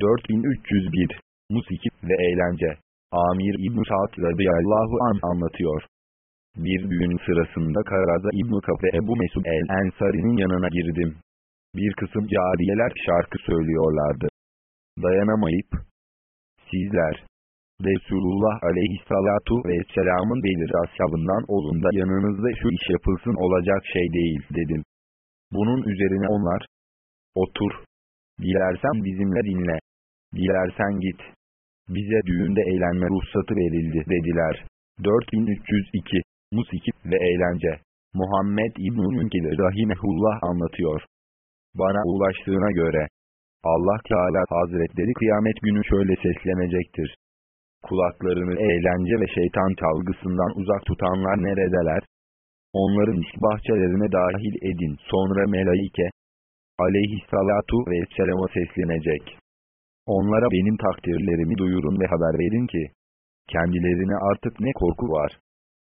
4301 Musiki ve eğlence Amir İbn-i Sa'd radıyallahu an anlatıyor. Bir düğün sırasında Karaza İbn-i Kafe Ebu Mesud el-Ensari'nin yanına girdim. Bir kısım cariyeler şarkı söylüyorlardı. Dayanamayıp, sizler, Resulullah aleyhissalatu vesselamın belir ashabından olun da yanınızda şu iş yapılsın olacak şey değil dedim. Bunun üzerine onlar, otur, dilersen bizimle dinle, dilersen git, bize düğünde eğlenme ruhsatı verildi dediler. 4302 Musiki ve eğlence Muhammed İbn-i Münkil Rahimehullah anlatıyor. Bana ulaştığına göre, Allah Teala Hazretleri kıyamet günü şöyle seslenecektir. Kulaklarını eğlence ve şeytan çalgısından uzak tutanlar neredeler? Onların bahçelerine dahil edin. Sonra melaike, aleyhissalatu vesselama seslenecek. Onlara benim takdirlerimi duyurun ve haber verin ki, kendilerine artık ne korku var,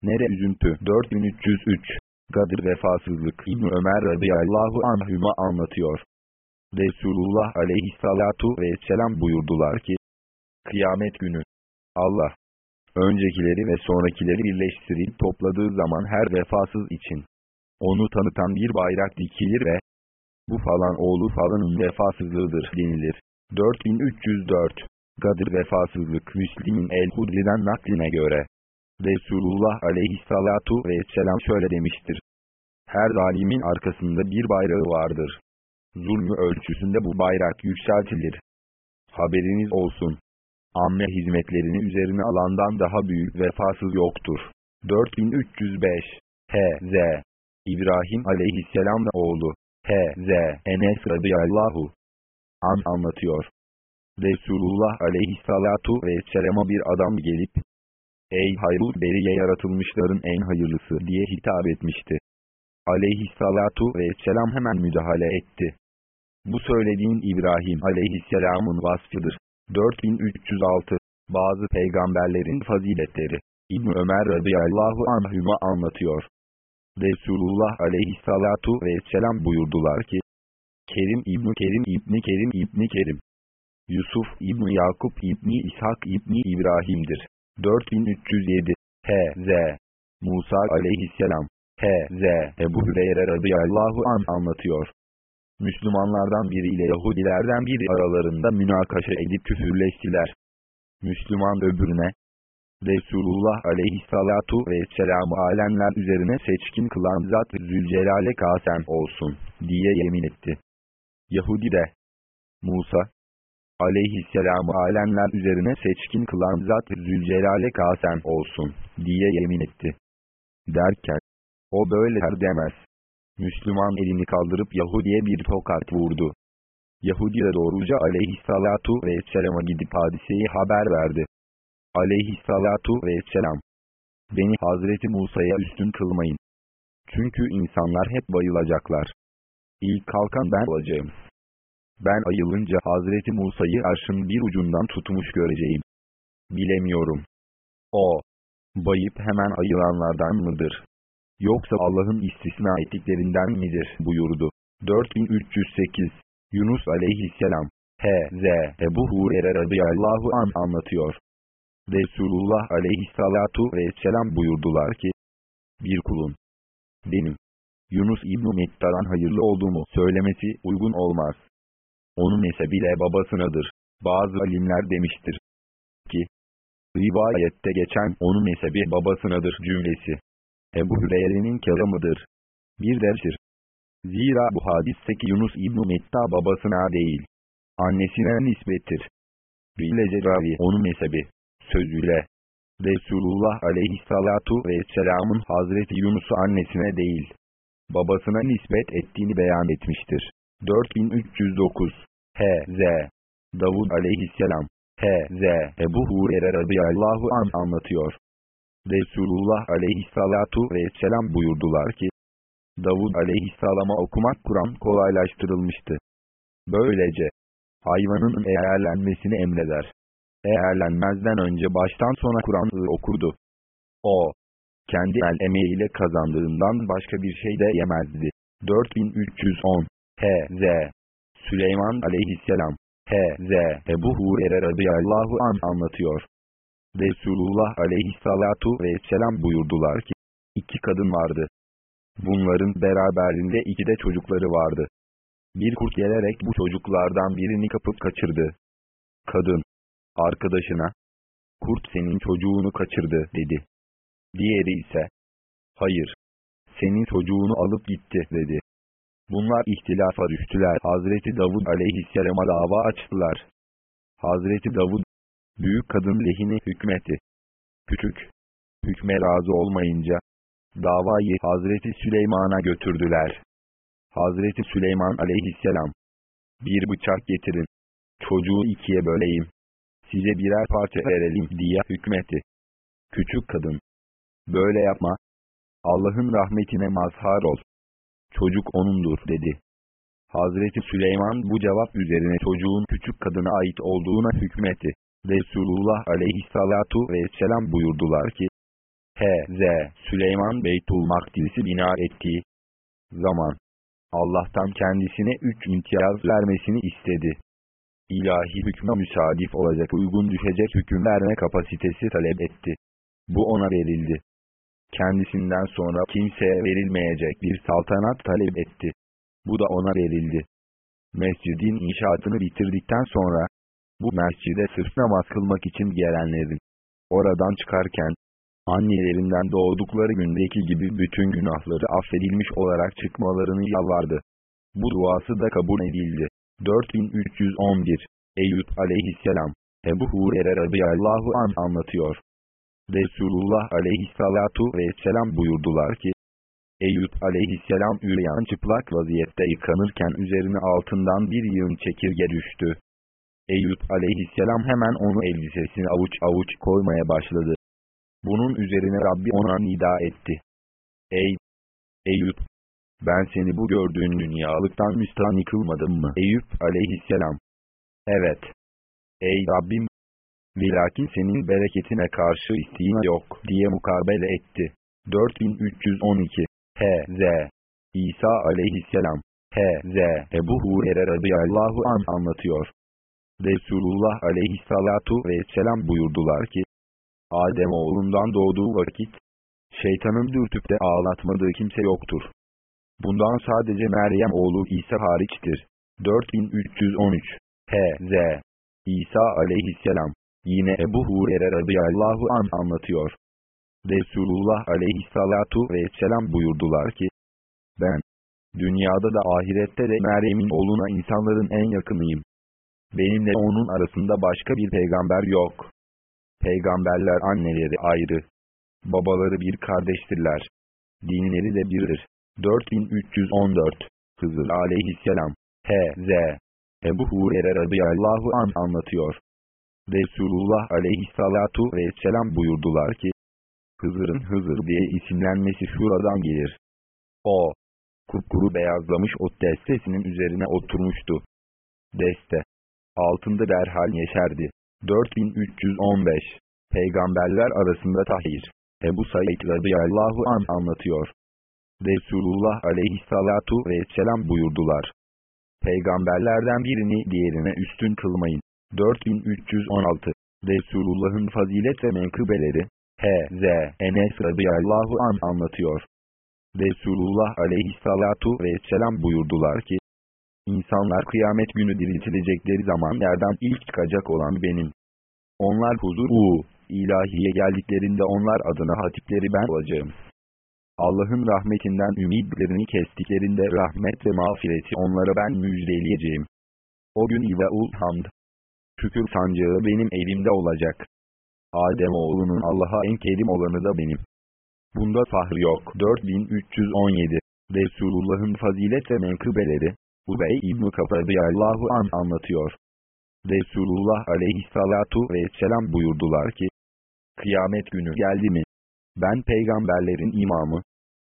ne de üzüntü. 4303 Gadir vefasızlık İbn Ömer radıyallahu anhüma anlatıyor. Resulullah aleyhissalatu vesselam buyurdular ki, Kıyamet günü, Allah, öncekileri ve sonrakileri birleştirip topladığı zaman her vefasız için, onu tanıtan bir bayrak dikilir ve, bu falan oğlu falanın vefasızlığıdır denilir. 4304 Gadir vefasızlık Müslim'in el-Hudri'den nakline göre, Resulullah aleyhissalatu vesselam şöyle demiştir. Her zalimin arkasında bir bayrağı vardır. Zulmü ölçüsünde bu bayrak yükseltilir. Haberiniz olsun. Amme hizmetlerini üzerine alandan daha büyük vefasız yoktur. 4305 H.Z. İbrahim aleyhisselam ve oğlu H.Z. Enes radıyallahu an anlatıyor. Resulullah aleyhissalatu vesselama bir adam gelip, Ey hayırlı beriye yaratılmışların en hayırlısı diye hitap etmişti. Aleyhissalatu vesselam hemen müdahale etti. Bu söylediğin İbrahim aleyhisselamın vasfıdır. 4306 Bazı peygamberlerin faziletleri İbn Ömer radıyallahu anhüma anlatıyor. Resulullah aleyhissalatu vesselam buyurdular ki, Kerim İbni Kerim İbni Kerim İbni Kerim, Yusuf İbni Yakup İbni İshak İbni İbrahim'dir. 4307 H.Z. Musa aleyhisselam H.Z. Ebu Hüreyre radıyallahu an anlatıyor. Müslümanlardan biri ile Yahudilerden biri aralarında münakaşa edip küfürleştiler. Müslüman öbürüne, Resulullah aleyhissalatu vesselam alemler üzerine seçkin kılan zat Zülcelal'e kasem olsun diye yemin etti. Yahudi de, Musa, aleyhisselamı alemler üzerine seçkin kılan zat Zülcelal'e kasem olsun diye yemin etti. Derken, o böyle her demez. Müslüman elini kaldırıp Yahudi'ye bir tokat vurdu. Yahudi de doğruca aleyhissalatu vesselama gidip hadiseyi haber verdi. Aleyhissalatu vesselam. Beni Hazreti Musa'ya üstün kılmayın. Çünkü insanlar hep bayılacaklar. İlk kalkan ben olacağım. Ben ayılınca Hazreti Musa'yı arşın bir ucundan tutmuş göreceğim. Bilemiyorum. O, bayıp hemen ayılanlardan mıdır? Yoksa Allah'ın istisna ettiklerinden midir buyurdu. 4308 Yunus aleyhisselam H.Z. Ebu Hurer'e radıyallahu an anlatıyor. Resulullah aleyhissalatu vesselam buyurdular ki, bir kulun, benim, Yunus İbn-i Mettar'an hayırlı olduğumu söylemesi uygun olmaz. Onun nesebiyle babasınadır. Bazı alimler demiştir ki, rivayette geçen onun nesebi babasınadır cümlesi. Ebu Hüreyre'nin kelamıdır. Bir dertir. Zira bu hadisteki Yunus İbn-i Metta babasına değil, annesine nispettir. Bilece ravi onun nesebi, sözüyle, Resulullah aleyhissalatu vesselamın Hazreti Yunus'u annesine değil, babasına nispet ettiğini beyan etmiştir. 4309 H.Z. Davud aleyhisselam H.Z. Ebu Hurer'e radıyallahu an anlatıyor. Resulullah aleyhissalatu vesselam buyurdular ki, Davud aleyhisselama okumak Kur'an kolaylaştırılmıştı. Böylece, hayvanın eğerlenmesini emreder. Eğerlenmezden önce baştan sona Kur'an'ı okurdu. O, kendi el emeğiyle kazandığından başka bir şey de yemezdi. 4310 H.Z. Süleyman aleyhisselam H.Z. Ebu Hurer'e radıyallahu an anlatıyor. Resulullah aleyhissalatu vesselam buyurdular ki, iki kadın vardı. Bunların beraberinde iki de çocukları vardı. Bir kurt gelerek bu çocuklardan birini kapıp kaçırdı. Kadın, arkadaşına, kurt senin çocuğunu kaçırdı dedi. Diğeri ise, hayır, senin çocuğunu alıp gitti dedi. Bunlar ihtilafa düştüler. Hazreti Davud aleyhisselama dava açtılar. Hazreti Davud, büyük kadın lehine hükmetti. Küçük, hükme razı olmayınca, davayı Hazreti Süleyman'a götürdüler. Hazreti Süleyman aleyhisselam, bir bıçak getirin, çocuğu ikiye böleyim, size birer parça verelim diye hükmetti. Küçük kadın, böyle yapma, Allah'ın rahmetine mazhar ol. Çocuk onundur dedi. Hazreti Süleyman bu cevap üzerine çocuğun küçük kadına ait olduğuna hükmetti. Resulullah aleyhissalatu vesselam buyurdular ki, H.Z. Süleyman Beytul Makdis'i bina ettiği zaman, Allah'tan kendisine üç imtiyaz vermesini istedi. İlahi hükme müsaadif olacak uygun düşecek hüküm verme kapasitesi talep etti. Bu ona verildi. Kendisinden sonra kimseye verilmeyecek bir saltanat talep etti. Bu da ona verildi. Mescidin inşaatını bitirdikten sonra, bu mescide sırf namaz kılmak için gelenlerin, oradan çıkarken, annelerinden doğdukları gündeki gibi bütün günahları affedilmiş olarak çıkmalarını yalvardı. Bu duası da kabul edildi. 4311 Eyüp aleyhisselam Ebu Hurer'e radıyallahu an anlatıyor. Resulullah aleyhissalatu vesselam buyurdular ki, Eyüp aleyhisselam üreyan çıplak vaziyette yıkanırken üzerine altından bir yığın çekirge düştü. Eyüp aleyhisselam hemen onu elbisesine avuç avuç koymaya başladı. Bunun üzerine Rabbi ona nida etti. Ey Eyüp! Ben seni bu gördüğün dünyalıktan müstahni kılmadım mı? Eyüp aleyhisselam. Evet. Ey Rabbim! Velakin senin bereketine karşı isteğim yok diye mukabele etti. 4312 H.Z. İsa aleyhisselam H.Z. Ebu Hurer'e radıyallahu an anlatıyor. Resulullah aleyhissalatu vesselam buyurdular ki, Adem oğlundan doğduğu vakit, şeytanın dürtüp de ağlatmadığı kimse yoktur. Bundan sadece Meryem oğlu İsa hariçtir. 4313 H.Z. İsa aleyhisselam Yine Ebu Hurer'e radıyallahu an anlatıyor. Resulullah aleyhissalatu vesselam buyurdular ki, ben, dünyada da ahirette de Meryem'in oğluna insanların en yakınıyım. Benimle onun arasında başka bir peygamber yok. Peygamberler anneleri ayrı. Babaları bir kardeştirler. Dinleri de birdir. 4314 Hızır aleyhisselam H.Z. Ebu Hurer'e radıyallahu an anlatıyor. Resulullah aleyhissalatu vesselam buyurdular ki, Hızır'ın Hızır diye isimlenmesi şuradan gelir. O, kupkuru beyazlamış ot destesinin üzerine oturmuştu. Deste, altında derhal yeşerdi. 4315 Peygamberler arasında tahir. Ebu Said radıyallahu an anlatıyor. Resulullah aleyhissalatu vesselam buyurdular. Peygamberlerden birini diğerine üstün kılmayın. 4316 Resulullah'ın fazilet ve menkıbeleri H.Z. Enes radıyallahu an anlatıyor. Resulullah aleyhissalatu vesselam buyurdular ki, İnsanlar kıyamet günü diriltilecekleri zaman yerden ilk çıkacak olan benim. Onlar huzur-u ilahiye geldiklerinde onlar adına hatipleri ben olacağım. Allah'ın rahmetinden ümidlerini kestiklerinde rahmet ve mağfireti onlara ben müjdeleyeceğim. O gün İve'ul hamd. Şükür sancağı benim elimde olacak. Adem oğlunun Allah'a en kerim olanı da benim. Bunda fahr yok. 4317 Resulullah'ın fazilet ve menkıbeleri Ubey İbn-i Allahu an anlatıyor. Resulullah aleyhissalatu vesselam buyurdular ki, Kıyamet günü geldi mi? Ben peygamberlerin imamı,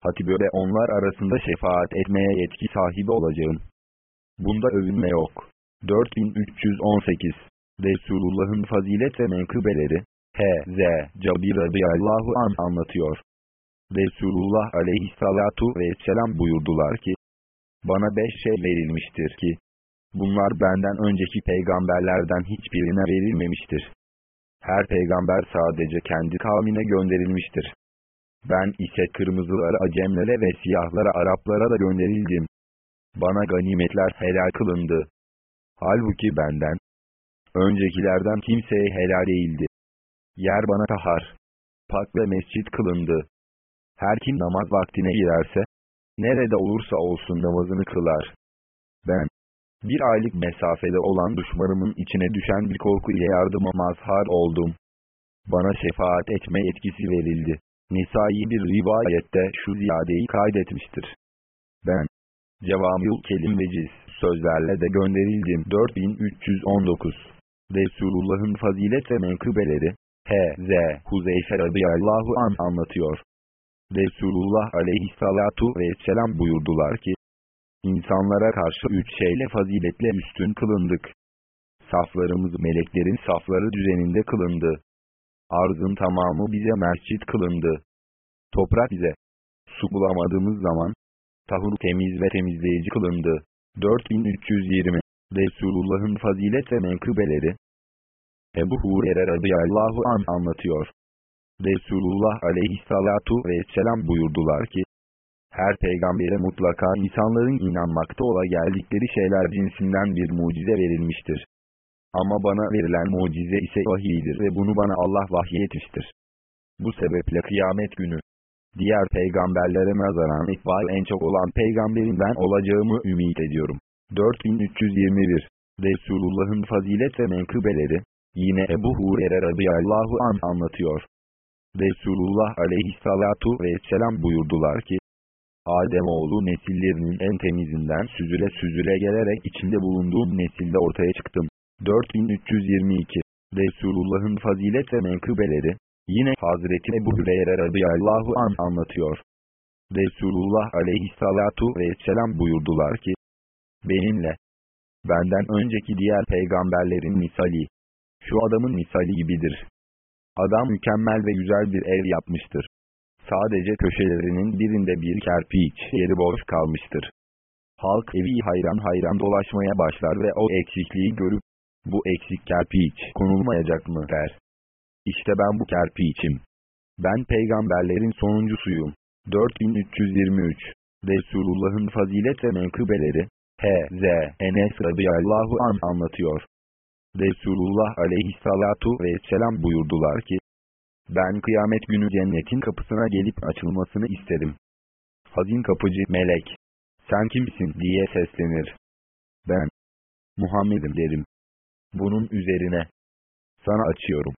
hatibü ve onlar arasında şefaat etmeye yetki sahibi olacağım. Bunda övünme yok. 4318 Resulullah'ın fazilet ve menkıbeleri H.Z. Cabir radıyallahu an anlatıyor. Resulullah aleyhissalatu vesselam buyurdular ki, bana beş şey verilmiştir ki, Bunlar benden önceki peygamberlerden hiçbirine verilmemiştir. Her peygamber sadece kendi kavmine gönderilmiştir. Ben ise kırmızılara Acemlere ve siyahlara Araplara da gönderildim. Bana ganimetler helal kılındı. Halbuki benden, öncekilerden kimseye helal değildi. Yer bana tahar, pak ve mescit kılındı. Her kim namaz vaktine girerse, nerede olursa olsun namazını kılar. Ben, bir aylık mesafede olan düşmanımın içine düşen bir korku ile yardıma mazhar oldum. Bana şefaat etme etkisi verildi. Nisai bir rivayette şu ziyadeyi kaydetmiştir. Ben, Cevamil kelim veciz sözlerle de gönderildim. 4319 Resulullah'ın fazilet ve menkıbeleri H.Z. Huzeyfe radıyallahu an anlatıyor. Resulullah aleyhissalatu vesselam buyurdular ki, İnsanlara karşı üç şeyle faziletle üstün kılındık. Saflarımız meleklerin safları düzeninde kılındı. Arzın tamamı bize mescit kılındı. Toprak bize su bulamadığımız zaman tahur temiz ve temizleyici kılındı. 4320 Resulullah'ın fazilet ve menkıbeleri Ebu Hurer'e radıyallahu an anlatıyor. Resulullah aleyhissalatu vesselam buyurdular ki, her peygambere mutlaka insanların inanmakta ola geldikleri şeyler cinsinden bir mucize verilmiştir. Ama bana verilen mucize ise vahiydir ve bunu bana Allah vahyetmiştir. Bu sebeple kıyamet günü, diğer peygamberlere nazaran ikbal en çok olan peygamberin ben olacağımı ümit ediyorum. 4321 Resulullah'ın fazilet ve menkıbeleri, yine Ebu Hurer'e radıyallahu an anlatıyor. Resulullah aleyhissalatu vesselam buyurdular ki, Ademoğlu nesillerinin en temizinden süzüle süzüle gelerek içinde bulunduğum nesilde ortaya çıktım. 4322 Resulullah'ın fazilet ve menkıbeleri, yine Hazreti Ebu Hüreyre radıyallahu an anlatıyor. Resulullah aleyhissalatu vesselam buyurdular ki, benimle, benden önceki diğer peygamberlerin misali, şu adamın misali gibidir. Adam mükemmel ve güzel bir ev yapmıştır. Sadece köşelerinin birinde bir kerpiç yeri boş kalmıştır. Halk evi hayran hayran dolaşmaya başlar ve o eksikliği görüp, bu eksik kerpiç konulmayacak mı der. İşte ben bu kerpiçim. Ben peygamberlerin sonuncusuyum. 4323 Resulullah'ın fazilet ve menkıbeleri H.Z. Enes radıyallahu an anlatıyor. Resulullah aleyhissalatu vesselam buyurdular ki, ben kıyamet günü cennetin kapısına gelip açılmasını isterim. Hazin kapıcı melek, sen kimsin diye seslenir. Ben, Muhammed'im derim. Bunun üzerine, sana açıyorum.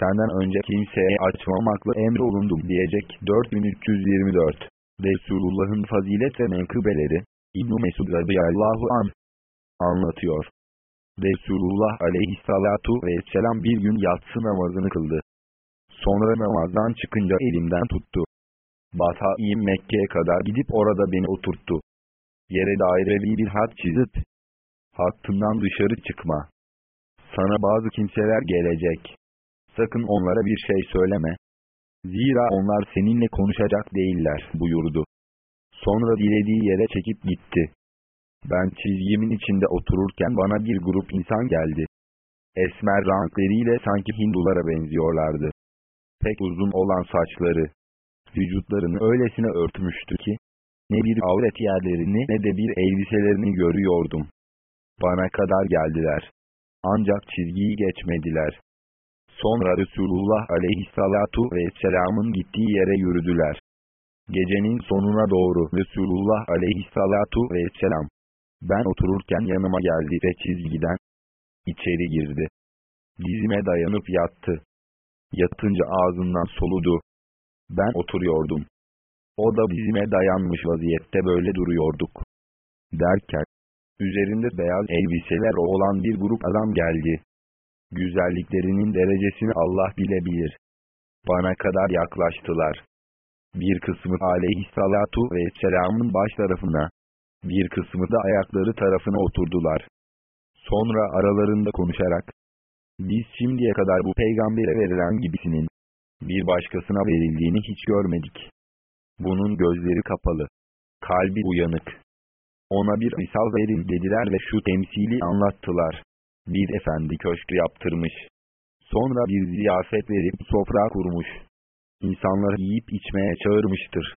Senden önce kimseye açmamakla emrolundum diyecek 4324. Resulullah'ın fazilet ve menkıbeleri, İbn-i Mesud radıyallahu an anlatıyor. Resulullah aleyhissalatu vesselam bir gün yatsı namazını kıldı. Sonra namazdan çıkınca elimden tuttu. Batai'm Mekke'ye kadar gidip orada beni oturttu. Yere dairevi bir hat çizip, hattından dışarı çıkma. Sana bazı kimseler gelecek. Sakın onlara bir şey söyleme. Zira onlar seninle konuşacak değiller buyurdu. Sonra dilediği yere çekip gitti. Ben çizgimin içinde otururken bana bir grup insan geldi. Esmer renkleriyle sanki Hindulara benziyorlardı. Pek uzun olan saçları, vücutlarını öylesine örtmüştü ki, ne bir avret yerlerini ne de bir elbiselerini görüyordum. Bana kadar geldiler. Ancak çizgiyi geçmediler. Sonra Resulullah aleyhissalatu vesselamın gittiği yere yürüdüler. Gecenin sonuna doğru Resulullah aleyhissalatu vesselam, ben otururken yanıma geldi ve çizgiden içeri girdi. Dizime dayanıp yattı. Yatınca ağzından soludu. Ben oturuyordum. O da dizime dayanmış vaziyette böyle duruyorduk. Derken, üzerinde beyaz elbiseler olan bir grup adam geldi. Güzelliklerinin derecesini Allah bilebilir. Bana kadar yaklaştılar. Bir kısmı aleyhissalatu vesselamın baş tarafına, bir kısmı da ayakları tarafına oturdular. Sonra aralarında konuşarak, biz şimdiye kadar bu peygambere verilen gibisinin, bir başkasına verildiğini hiç görmedik. Bunun gözleri kapalı, kalbi uyanık. Ona bir misal verin dediler ve şu temsili anlattılar. Bir efendi köşkü yaptırmış. Sonra bir ziyafet verip sofra kurmuş. İnsanları yiyip içmeye çağırmıştır.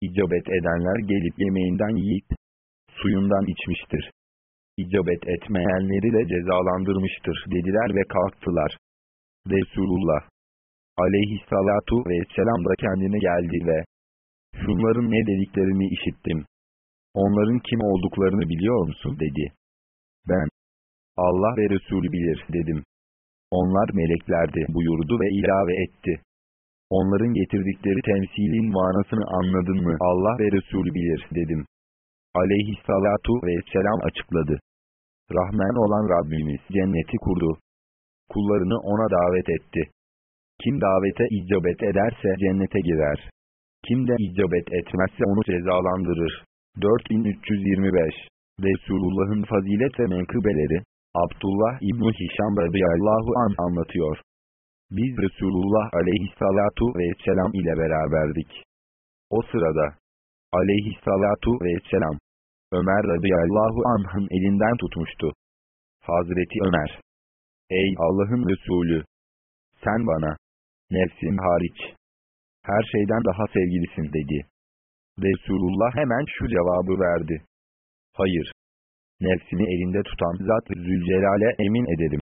İcabet edenler gelip yemeğinden yiyip, suyundan içmiştir. İcabet etmeyenleri de cezalandırmıştır dediler ve kalktılar. Resulullah aleyhissalatu vesselam da kendine geldi ve şunların ne dediklerini işittim. Onların kim olduklarını biliyor musun dedi. Ben, Allah ve Resulü bilir dedim. Onlar meleklerdi buyurdu ve ilave etti. Onların getirdikleri temsilin manasını anladın mı Allah ve Resulü bilir dedim. Aleyhissalatu vesselam açıkladı. Rahmen olan Rabbimiz cenneti kurdu. Kullarını ona davet etti. Kim davete icabet ederse cennete girer. Kim de icabet etmezse onu cezalandırır. 4325 Resulullah'ın fazilet ve menkıbeleri Abdullah İbni Hişam radıyallahu an anlatıyor. Biz Resulullah aleyhissalatu vesselam ile beraberdik. O sırada aleyhissalatu vesselam Ömer radıyallahu anh'ın elinden tutmuştu. Hazreti Ömer Ey Allah'ın Resulü! Sen bana, nefsin hariç, her şeyden daha sevgilisin dedi. Resulullah hemen şu cevabı verdi. Hayır. Nefsini elinde tutan Zat Zülcelal'e emin ederim.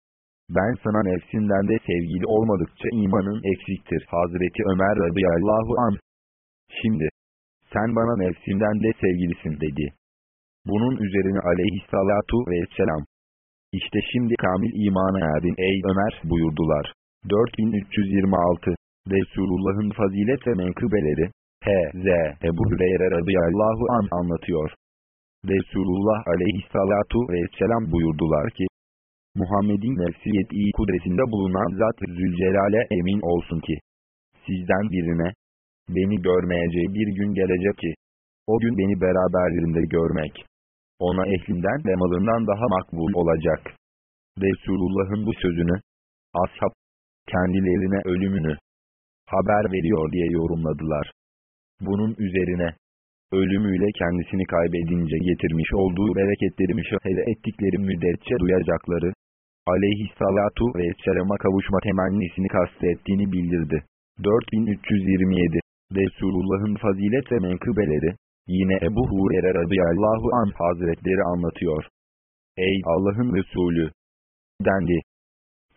Ben sana nefsinden de sevgili olmadıkça imanın eksiktir. Hazreti Ömer radıyallahu an. Şimdi, sen bana nefsinden de sevgilisin dedi. Bunun üzerine aleyhissalatu vesselam. İşte şimdi kamil imana erdin ey Ömer buyurdular. 4326 Resulullah'ın fazilet ve menkıbeleri H.Z. Ebu Hüreyre radıyallahu an anlatıyor. Resulullah aleyhissalatu vesselam buyurdular ki, Muhammed'in nefsi yet'i kudretinde bulunan Zat Zülcelal'e emin olsun ki, sizden birine, beni görmeyeceği bir gün gelecek ki, o gün beni beraberlerinde görmek, ona ehlinden ve malından daha makbul olacak. Resulullah'ın bu sözünü, ashab, kendilerine ölümünü, haber veriyor diye yorumladılar. Bunun üzerine, ölümüyle kendisini kaybedince getirmiş olduğu bereketleri müşahede ettikleri müddetçe duyacakları, aleyhissalatu vesselama kavuşma temennisini kastettiğini bildirdi. 4327 Resulullah'ın fazilet ve menkıbeleri, yine Ebu Hurer'e radıyallahu anh hazretleri anlatıyor. Ey Allah'ın Resulü! Dendi.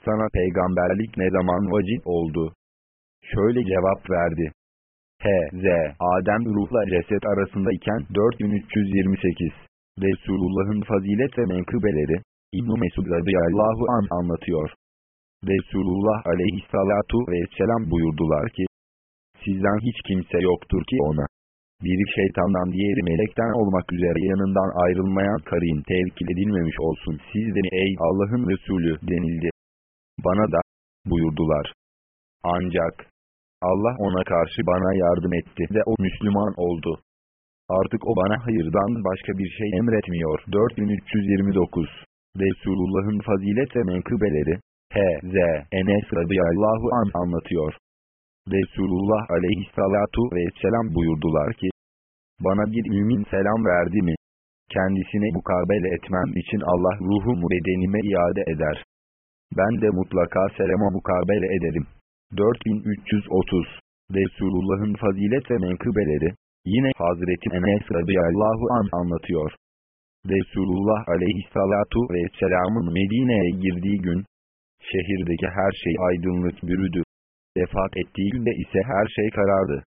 Sana peygamberlik ne zaman vacip oldu? Şöyle cevap verdi. H.Z. Adem ruhla ceset arasında iken 4328 Resulullah'ın fazilet ve menkıbeleri İbn-i Mesud radıyallahu an anlatıyor. Resulullah aleyhissalatu vesselam buyurdular ki, Sizden hiç kimse yoktur ki ona. Biri şeytandan diğeri melekten olmak üzere yanından ayrılmayan karin tevkil edilmemiş olsun. Siz de ey Allah'ın Resulü denildi. Bana da buyurdular. Ancak Allah ona karşı bana yardım etti ve o Müslüman oldu. Artık o bana hayırdan başka bir şey emretmiyor. 4329 Resulullah'ın fazilet ve menkıbeleri H.Z. Enes radıyallahu an anlatıyor. Resulullah aleyhissalatu vesselam buyurdular ki, bana bir mümin selam verdi mi? Kendisine mukabele etmem için Allah ruhumu bedenime iade eder. Ben de mutlaka selama mukabele ederim. 4330 Resulullah'ın fazilet ve menkıbeleri, yine Hazreti Enes radıyallahu an anlatıyor. Resulullah aleyhissalatu vesselamın Medine'ye girdiği gün, şehirdeki her şey aydınlık bürüdü. Vefat ettiği günde ise her şey karardı.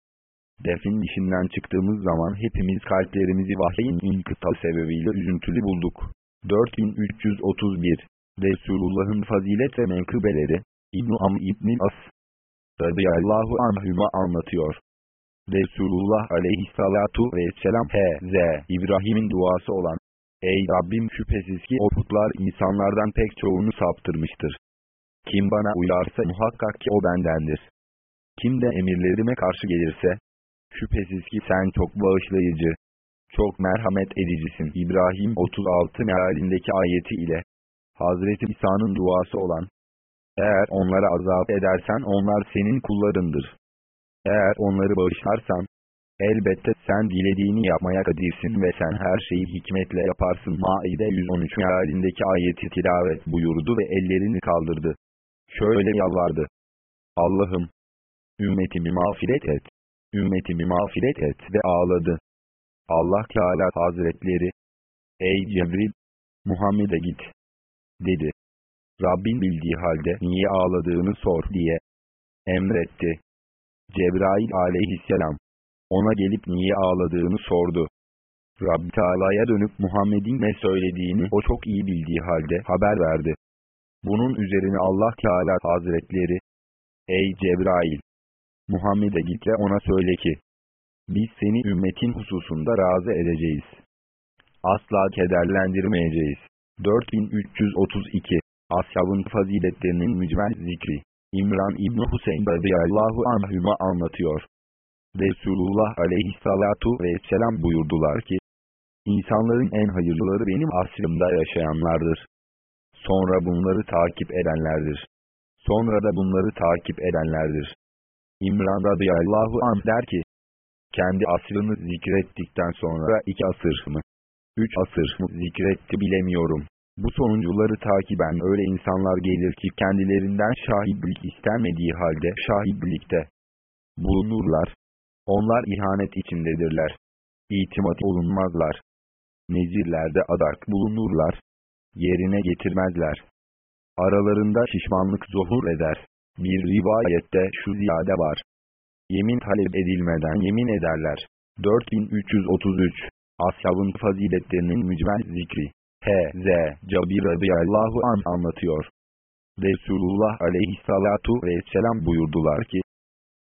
Defin işinden çıktığımız zaman hepimiz kalplerimizi vahyin inkıta sebebiyle üzüntülü bulduk. 4331 Resulullah'ın fazilet ve menkıbeleri, İbn-i Am İbn-i As radıyallahu anhüma anlatıyor. Resulullah aleyhissalatu vesselam H.Z. İbrahim'in duası olan, Ey Rabbim şüphesiz ki o putlar insanlardan pek çoğunu saptırmıştır. Kim bana uyarsa muhakkak ki o bendendir. Kim de emirlerime karşı gelirse, şüphesiz ki sen çok bağışlayıcı, çok merhamet edicisin. İbrahim 36 mealindeki ayeti ile, Hazreti İsa'nın duası olan, eğer onlara azap edersen onlar senin kullarındır. Eğer onları bağışlarsan, Elbette sen dilediğini yapmaya kadirsin ve sen her şeyi hikmetle yaparsın. Maide 113 mealindeki ayeti tilavet buyurdu ve ellerini kaldırdı. Şöyle yalvardı. Allah'ım! Ümmetimi mağfiret et. Ümmetimi mağfiret et ve ağladı. Allah Teala Hazretleri, Ey Cebril! Muhammed'e git. Dedi. Rabbin bildiği halde niye ağladığını sor diye emretti. Cebrail aleyhisselam ona gelip niye ağladığını sordu. Rabbi Teala'ya dönüp Muhammed'in ne söylediğini o çok iyi bildiği halde haber verdi. Bunun üzerine Allah Teala Hazretleri, Ey Cebrail! Muhammed'e git ve ona söyle ki, biz seni ümmetin hususunda razı edeceğiz. Asla kederlendirmeyeceğiz. 4332 Ashabın faziletlerinin mücmel zikri İmran İbni Hüseyin radıyallahu anhüma anlatıyor. Resulullah aleyhissalatu vesselam buyurdular ki, İnsanların en hayırlıları benim asrımda yaşayanlardır. Sonra bunları takip edenlerdir. Sonra da bunları takip edenlerdir. İmran radıyallahu anh der ki, kendi asrını zikrettikten sonra iki asır mı, üç asır mı zikretti bilemiyorum. Bu sonuncuları takiben öyle insanlar gelir ki kendilerinden şahitlik istenmediği halde şahitlikte bulunurlar. Onlar ihanet içindedirler. İtimat olunmazlar. Nezirlerde adak bulunurlar. Yerine getirmezler. Aralarında şişmanlık zuhur eder. Bir rivayette şu ziyade var. Yemin talep edilmeden yemin ederler. 4333 Ashabın faziletlerinin mücmel zikri H.Z. Cabir radıyallahu an anlatıyor. Resulullah aleyhissalatu vesselam buyurdular ki,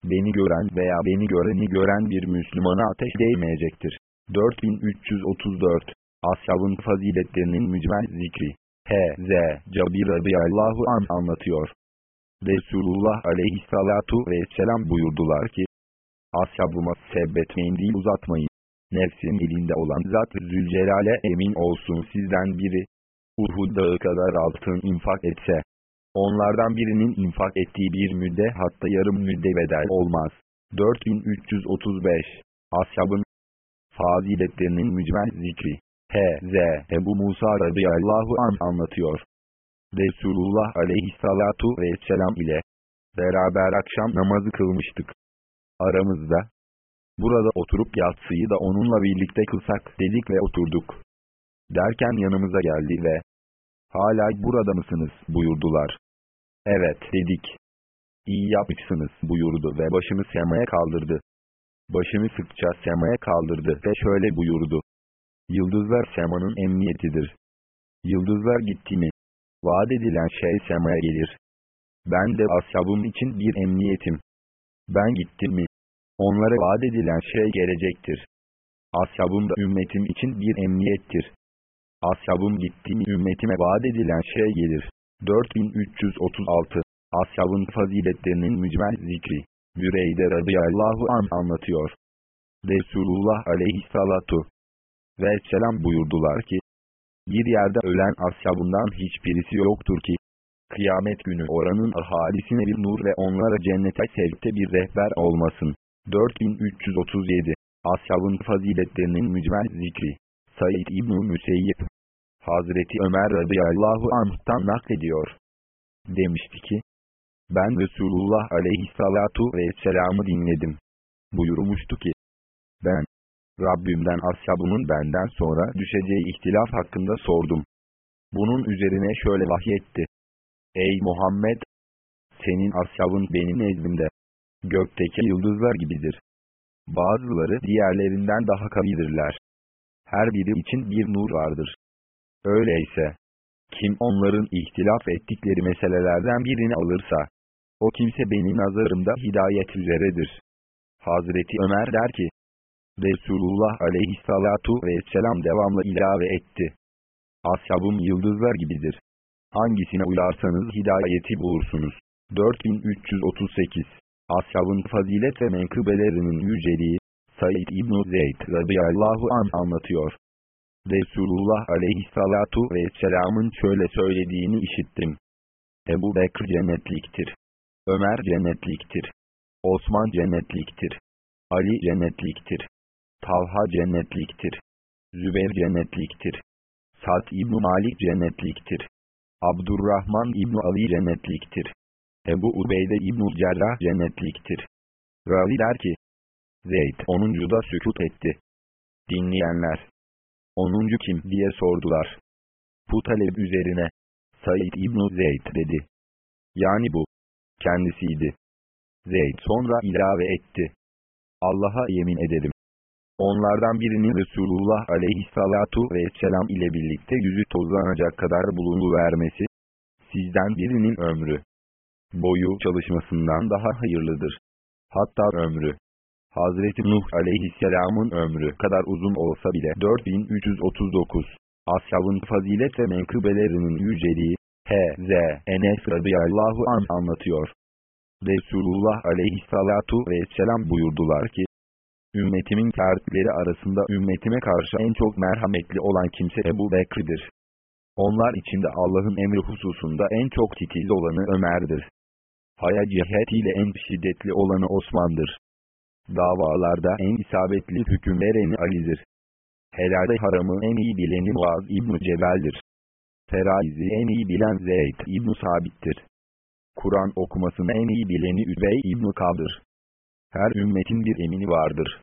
Beni gören veya beni göreni gören bir Müslümana ateş değmeyecektir. 4334 Ashabın faziletlerinin mücmel zikri H.Z. Cabir radıyallahu an anlatıyor. Resulullah aleyhissalatu vesselam buyurdular ki, Ashabıma sebbetmeyin değil uzatmayın. Nefsim elinde olan Zat Zülcelal'e emin olsun sizden biri. Uhud dağı kadar altın infak etse. Onlardan birinin infak ettiği bir müdde hatta yarım müdde bedel olmaz. 4335 Ashabın faziletlerinin mücmel zikri. H.Z. Ebu Musa radıyallahu an anlatıyor. Resulullah aleyhissalatu vesselam ile beraber akşam namazı kılmıştık. Aramızda, Burada oturup yatsıyı da onunla birlikte kılsak dedik ve oturduk. Derken yanımıza geldi ve hala burada mısınız buyurdular. Evet dedik. İyi yapmışsınız buyurdu ve başını semaya kaldırdı. Başını sıkça semaya kaldırdı ve şöyle buyurdu. Yıldızlar semanın emniyetidir. Yıldızlar gitti mi? Vaat edilen şey semaya gelir. Ben de ashabım için bir emniyetim. Ben gittim mi? Onlara vaat edilen şey gelecektir. Ashabım da ümmetim için bir emniyettir. Ashabım gitti mi ümmetime vaat edilen şey gelir. 4336 Ashabın faziletlerinin mücmel zikri. Büreyde radıyallahu an anlatıyor. Resulullah aleyhissalatu ve selam buyurdular ki, bir yerde ölen ashabından hiçbirisi yoktur ki, kıyamet günü oranın ahalisine bir nur ve onlara cennete sevkte bir rehber olmasın. 4337 Ashabın faziletlerinin mücmel zikri Said İbn-i Müseyyip Hazreti Ömer radıyallahu anh'tan naklediyor. Demişti ki, ben Resulullah aleyhissalatu vesselam'ı dinledim. Buyurmuştu ki, ben, Rabbimden ashabımın benden sonra düşeceği ihtilaf hakkında sordum. Bunun üzerine şöyle vahyetti. Ey Muhammed! Senin ashabın benim nezdimde gökteki yıldızlar gibidir. Bazıları diğerlerinden daha kavidirler. Her biri için bir nur vardır. Öyleyse, kim onların ihtilaf ettikleri meselelerden birini alırsa, o kimse benim nazarımda hidayet üzeredir. Hazreti Ömer der ki, Resulullah aleyhissalatu vesselam devamlı ilave etti. Ashabım yıldızlar gibidir. Hangisine uyarsanız hidayeti bulursunuz. 4338 Ashabın fazilet ve menkıbelerinin yüceliği, Said İbn-i Zeyd radıyallahu an anlatıyor. Resulullah aleyhissalatu vesselamın şöyle söylediğini işittim. Ebu Bekr cennetliktir. Ömer cennetliktir. Osman cennetliktir. Ali cennetliktir. Talha cennetliktir. Zübeyir cennetliktir. Sad İbn Malik cennetliktir. Abdurrahman İbn Ali cennetliktir. Ebu Ubeyde İbn Cerrah cennetliktir. Ravi der ki, Zeyd 10. da sükut etti. Dinleyenler, 10. kim diye sordular. Bu talep üzerine, Said İbn Zeyd dedi. Yani bu, kendisiydi. Zeyd sonra ilave etti. Allah'a yemin ederim. Onlardan birinin Resulullah aleyhissalatu vesselam ile birlikte yüzü tozlanacak kadar vermesi, sizden birinin ömrü, boyu çalışmasından daha hayırlıdır. Hatta ömrü, Hazreti Nuh aleyhisselamın ömrü kadar uzun olsa bile 4339, Ashabın fazilet ve menkıbelerinin yüceliği, H.Z. Enes radıyallahu an anlatıyor. Resulullah aleyhissalatu vesselam buyurdular ki, Ümmetimin fertleri arasında ümmetime karşı en çok merhametli olan kimse Ebu Bekir'dir. Onlar içinde Allah'ın emri hususunda en çok titiz olanı Ömer'dir. Haya cihetiyle en şiddetli olanı Osman'dır. Davalarda en isabetli hüküm vereni Ali'dir. Helalde haramı en iyi bileni Muaz İbn Cebel'dir. Feraizi en iyi bilen Zeyd İbn Sabit'tir. Kur'an okumasını en iyi bileni Übey İbn Kab'dır. Her ümmetin bir emini vardır.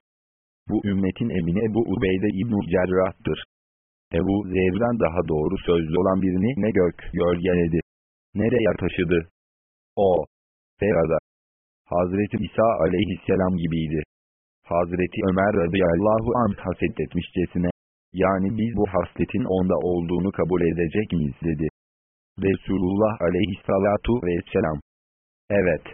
Bu ümmetin emini Ebu Ubeyde İbn-i Cerrah'tır. Ebu Zer'den daha doğru sözlü olan birini ne gök gölgeledi, nereye taşıdı. O, Ferada, Hazreti İsa aleyhisselam gibiydi. Hazreti Ömer radıyallahu anh hasetletmişçesine, yani biz bu hasletin onda olduğunu kabul edecek miyiz dedi. Resulullah aleyhissalatu vesselam. Evet.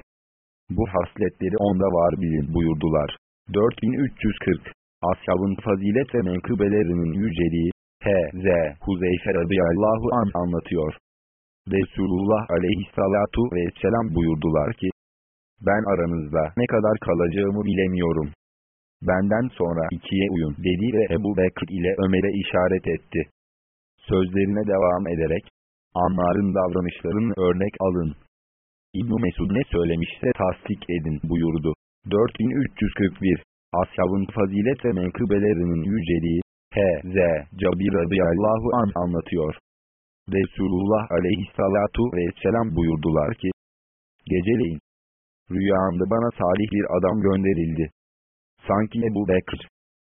Bu hasletleri onda var bilin buyurdular. 4340 Ashabın fazilet ve menkıbelerinin yüceliği H.Z. Huzeyfe radıyallahu an anlatıyor. Resulullah aleyhissalatu vesselam buyurdular ki, ben aranızda ne kadar kalacağımı bilemiyorum. Benden sonra ikiye uyun dedi ve Ebu Bekir ile Ömer'e işaret etti. Sözlerine devam ederek, Ammar'ın davranışlarını örnek alın. İbn Mesud ne söylemişse tasdik edin buyurdu. 4341 Ashabın fazilet ve menkıbelerinin yüceliği H.Z. Cabir radıyallahu an anlatıyor. Resulullah aleyhissalatu vesselam buyurdular ki, Geceleyin, rüyamda bana salih bir adam gönderildi. Sanki Ebu Bekr,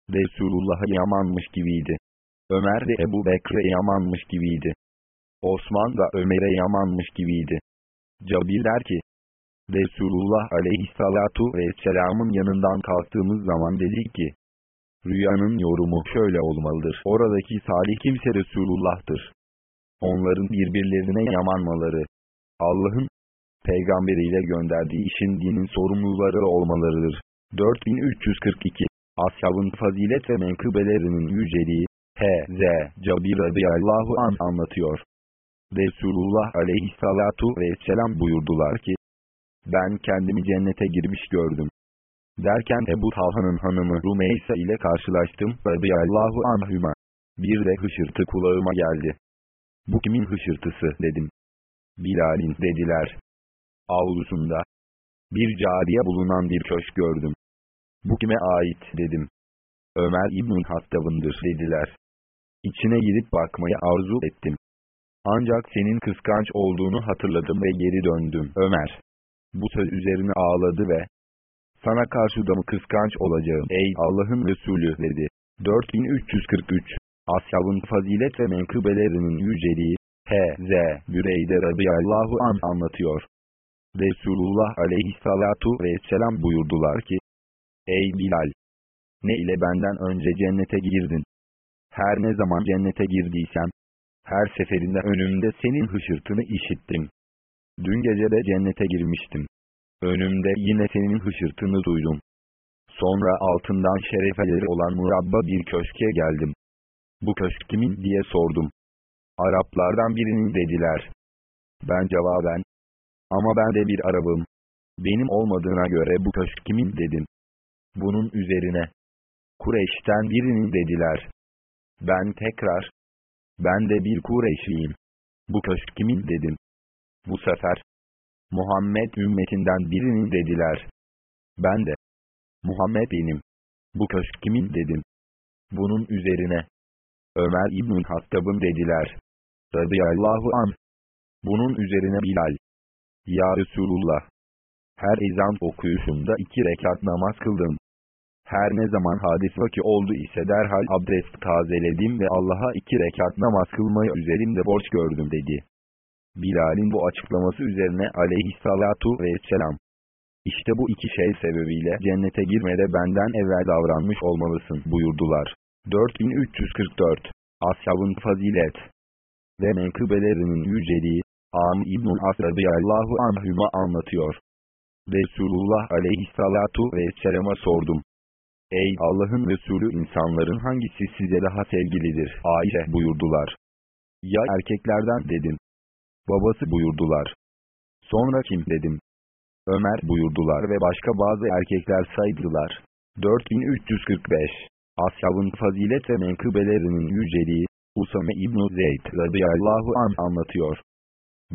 Resulullah'a yamanmış gibiydi. Ömer de Ebu Bekr'e yamanmış gibiydi. Osman da Ömer'e yamanmış gibiydi. Cabir der ki, Resulullah aleyhissalatu vesselamın yanından kalktığımız zaman dedik ki, rüyanın yorumu şöyle olmalıdır. Oradaki salih kimse Resulullah'tır. Onların birbirlerine yamanmaları, Allah'ın peygamberiyle gönderdiği işin dinin sorumluları olmalarıdır. 4342 Ashabın fazilet ve menkıbelerinin yüceliği H.Z. Cabir radıyallahu an anlatıyor. Resulullah aleyhissalatu vesselam buyurdular ki, ben kendimi cennete girmiş gördüm. Derken Ebu Talha'nın hanımı Rumeysa ile karşılaştım radıyallahu anhüma. Bir de hışırtı kulağıma geldi. Bu kimin hışırtısı dedim. Bilal'in dediler. Avlusunda. Bir cariye bulunan bir köşk gördüm. Bu kime ait dedim. Ömer İbn Hattab'ındır dediler. İçine girip bakmayı arzu ettim. Ancak senin kıskanç olduğunu hatırladım ve geri döndüm. Ömer. Bu söz üzerine ağladı ve sana karşı da mı kıskanç olacağım ey Allah'ın Resulü dedi. 4343 Ashabın fazilet ve menkıbelerinin yüceliği H.Z. Büreyde radıyallahu an anlatıyor. Resulullah aleyhissalatu vesselam buyurdular ki Ey Bilal! Ne ile benden önce cennete girdin? Her ne zaman cennete girdiysem, her seferinde önümde senin hışırtını işittim. Dün gece de cennete girmiştim. Önümde yine senin hışırtını duydum. Sonra altından şerefeleri olan murabba bir köşke geldim. Bu köşk kimin diye sordum. Araplardan birinin dediler. Ben cevaben. Ama ben de bir Arabım. Benim olmadığına göre bu köşk kimin dedim. Bunun üzerine. Kureyş'ten birinin dediler. Ben tekrar. Ben de bir Kureyşliyim. Bu köşk kimin dedim. Bu sefer, Muhammed ümmetinden birinin dediler. Ben de. Muhammed benim. Bu köşk kimin dedim. Bunun üzerine. Ömer İbn Hattab'ın dediler. Radıyallahu an. Bunun üzerine Bilal. Ya Resulullah. Her ezan okuyuşunda iki rekat namaz kıldım. Her ne zaman hadis vaki oldu ise derhal abdest tazeledim ve Allah'a iki rekat namaz kılmayı üzerimde borç gördüm dedi. Bilal'in bu açıklaması üzerine aleyhissalatu vesselam. İşte bu iki şey sebebiyle cennete girmede benden evvel davranmış olmalısın buyurdular. 4344 Ashabın fazilet ve menkıbelerinin yüceliği Am İbn-i As radıyallahu anhüma anlatıyor. Resulullah aleyhissalatu vesselama sordum. Ey Allah'ın Resulü insanların hangisi size daha sevgilidir? Ayşe buyurdular. Ya erkeklerden dedim. Babası buyurdular. Sonra kim dedim. Ömer buyurdular ve başka bazı erkekler saydılar. 4345 Ashabın fazilet ve menkıbelerinin yüceliği, Usame İbn-i Zeyd radıyallahu an anlatıyor.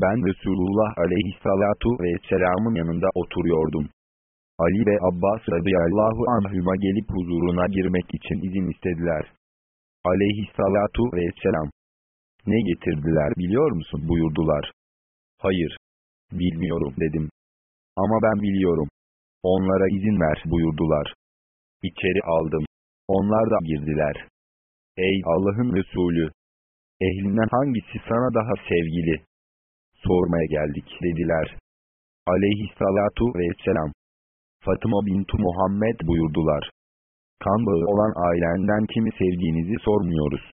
Ben Resulullah aleyhissalatu vesselamın yanında oturuyordum. Ali ve Abbas radıyallahu anhüma gelip huzuruna girmek için izin istediler. Aleyhissalatu vesselam. Ne getirdiler biliyor musun buyurdular. Hayır. Bilmiyorum dedim. Ama ben biliyorum. Onlara izin ver buyurdular. İçeri aldım. Onlar da girdiler. Ey Allah'ın Resulü! Ehlinden hangisi sana daha sevgili? Sormaya geldik dediler. Aleyhissalatu vesselam. Fatıma bintu Muhammed buyurdular. Kan bağı olan ailenden kimi sevdiğinizi sormuyoruz.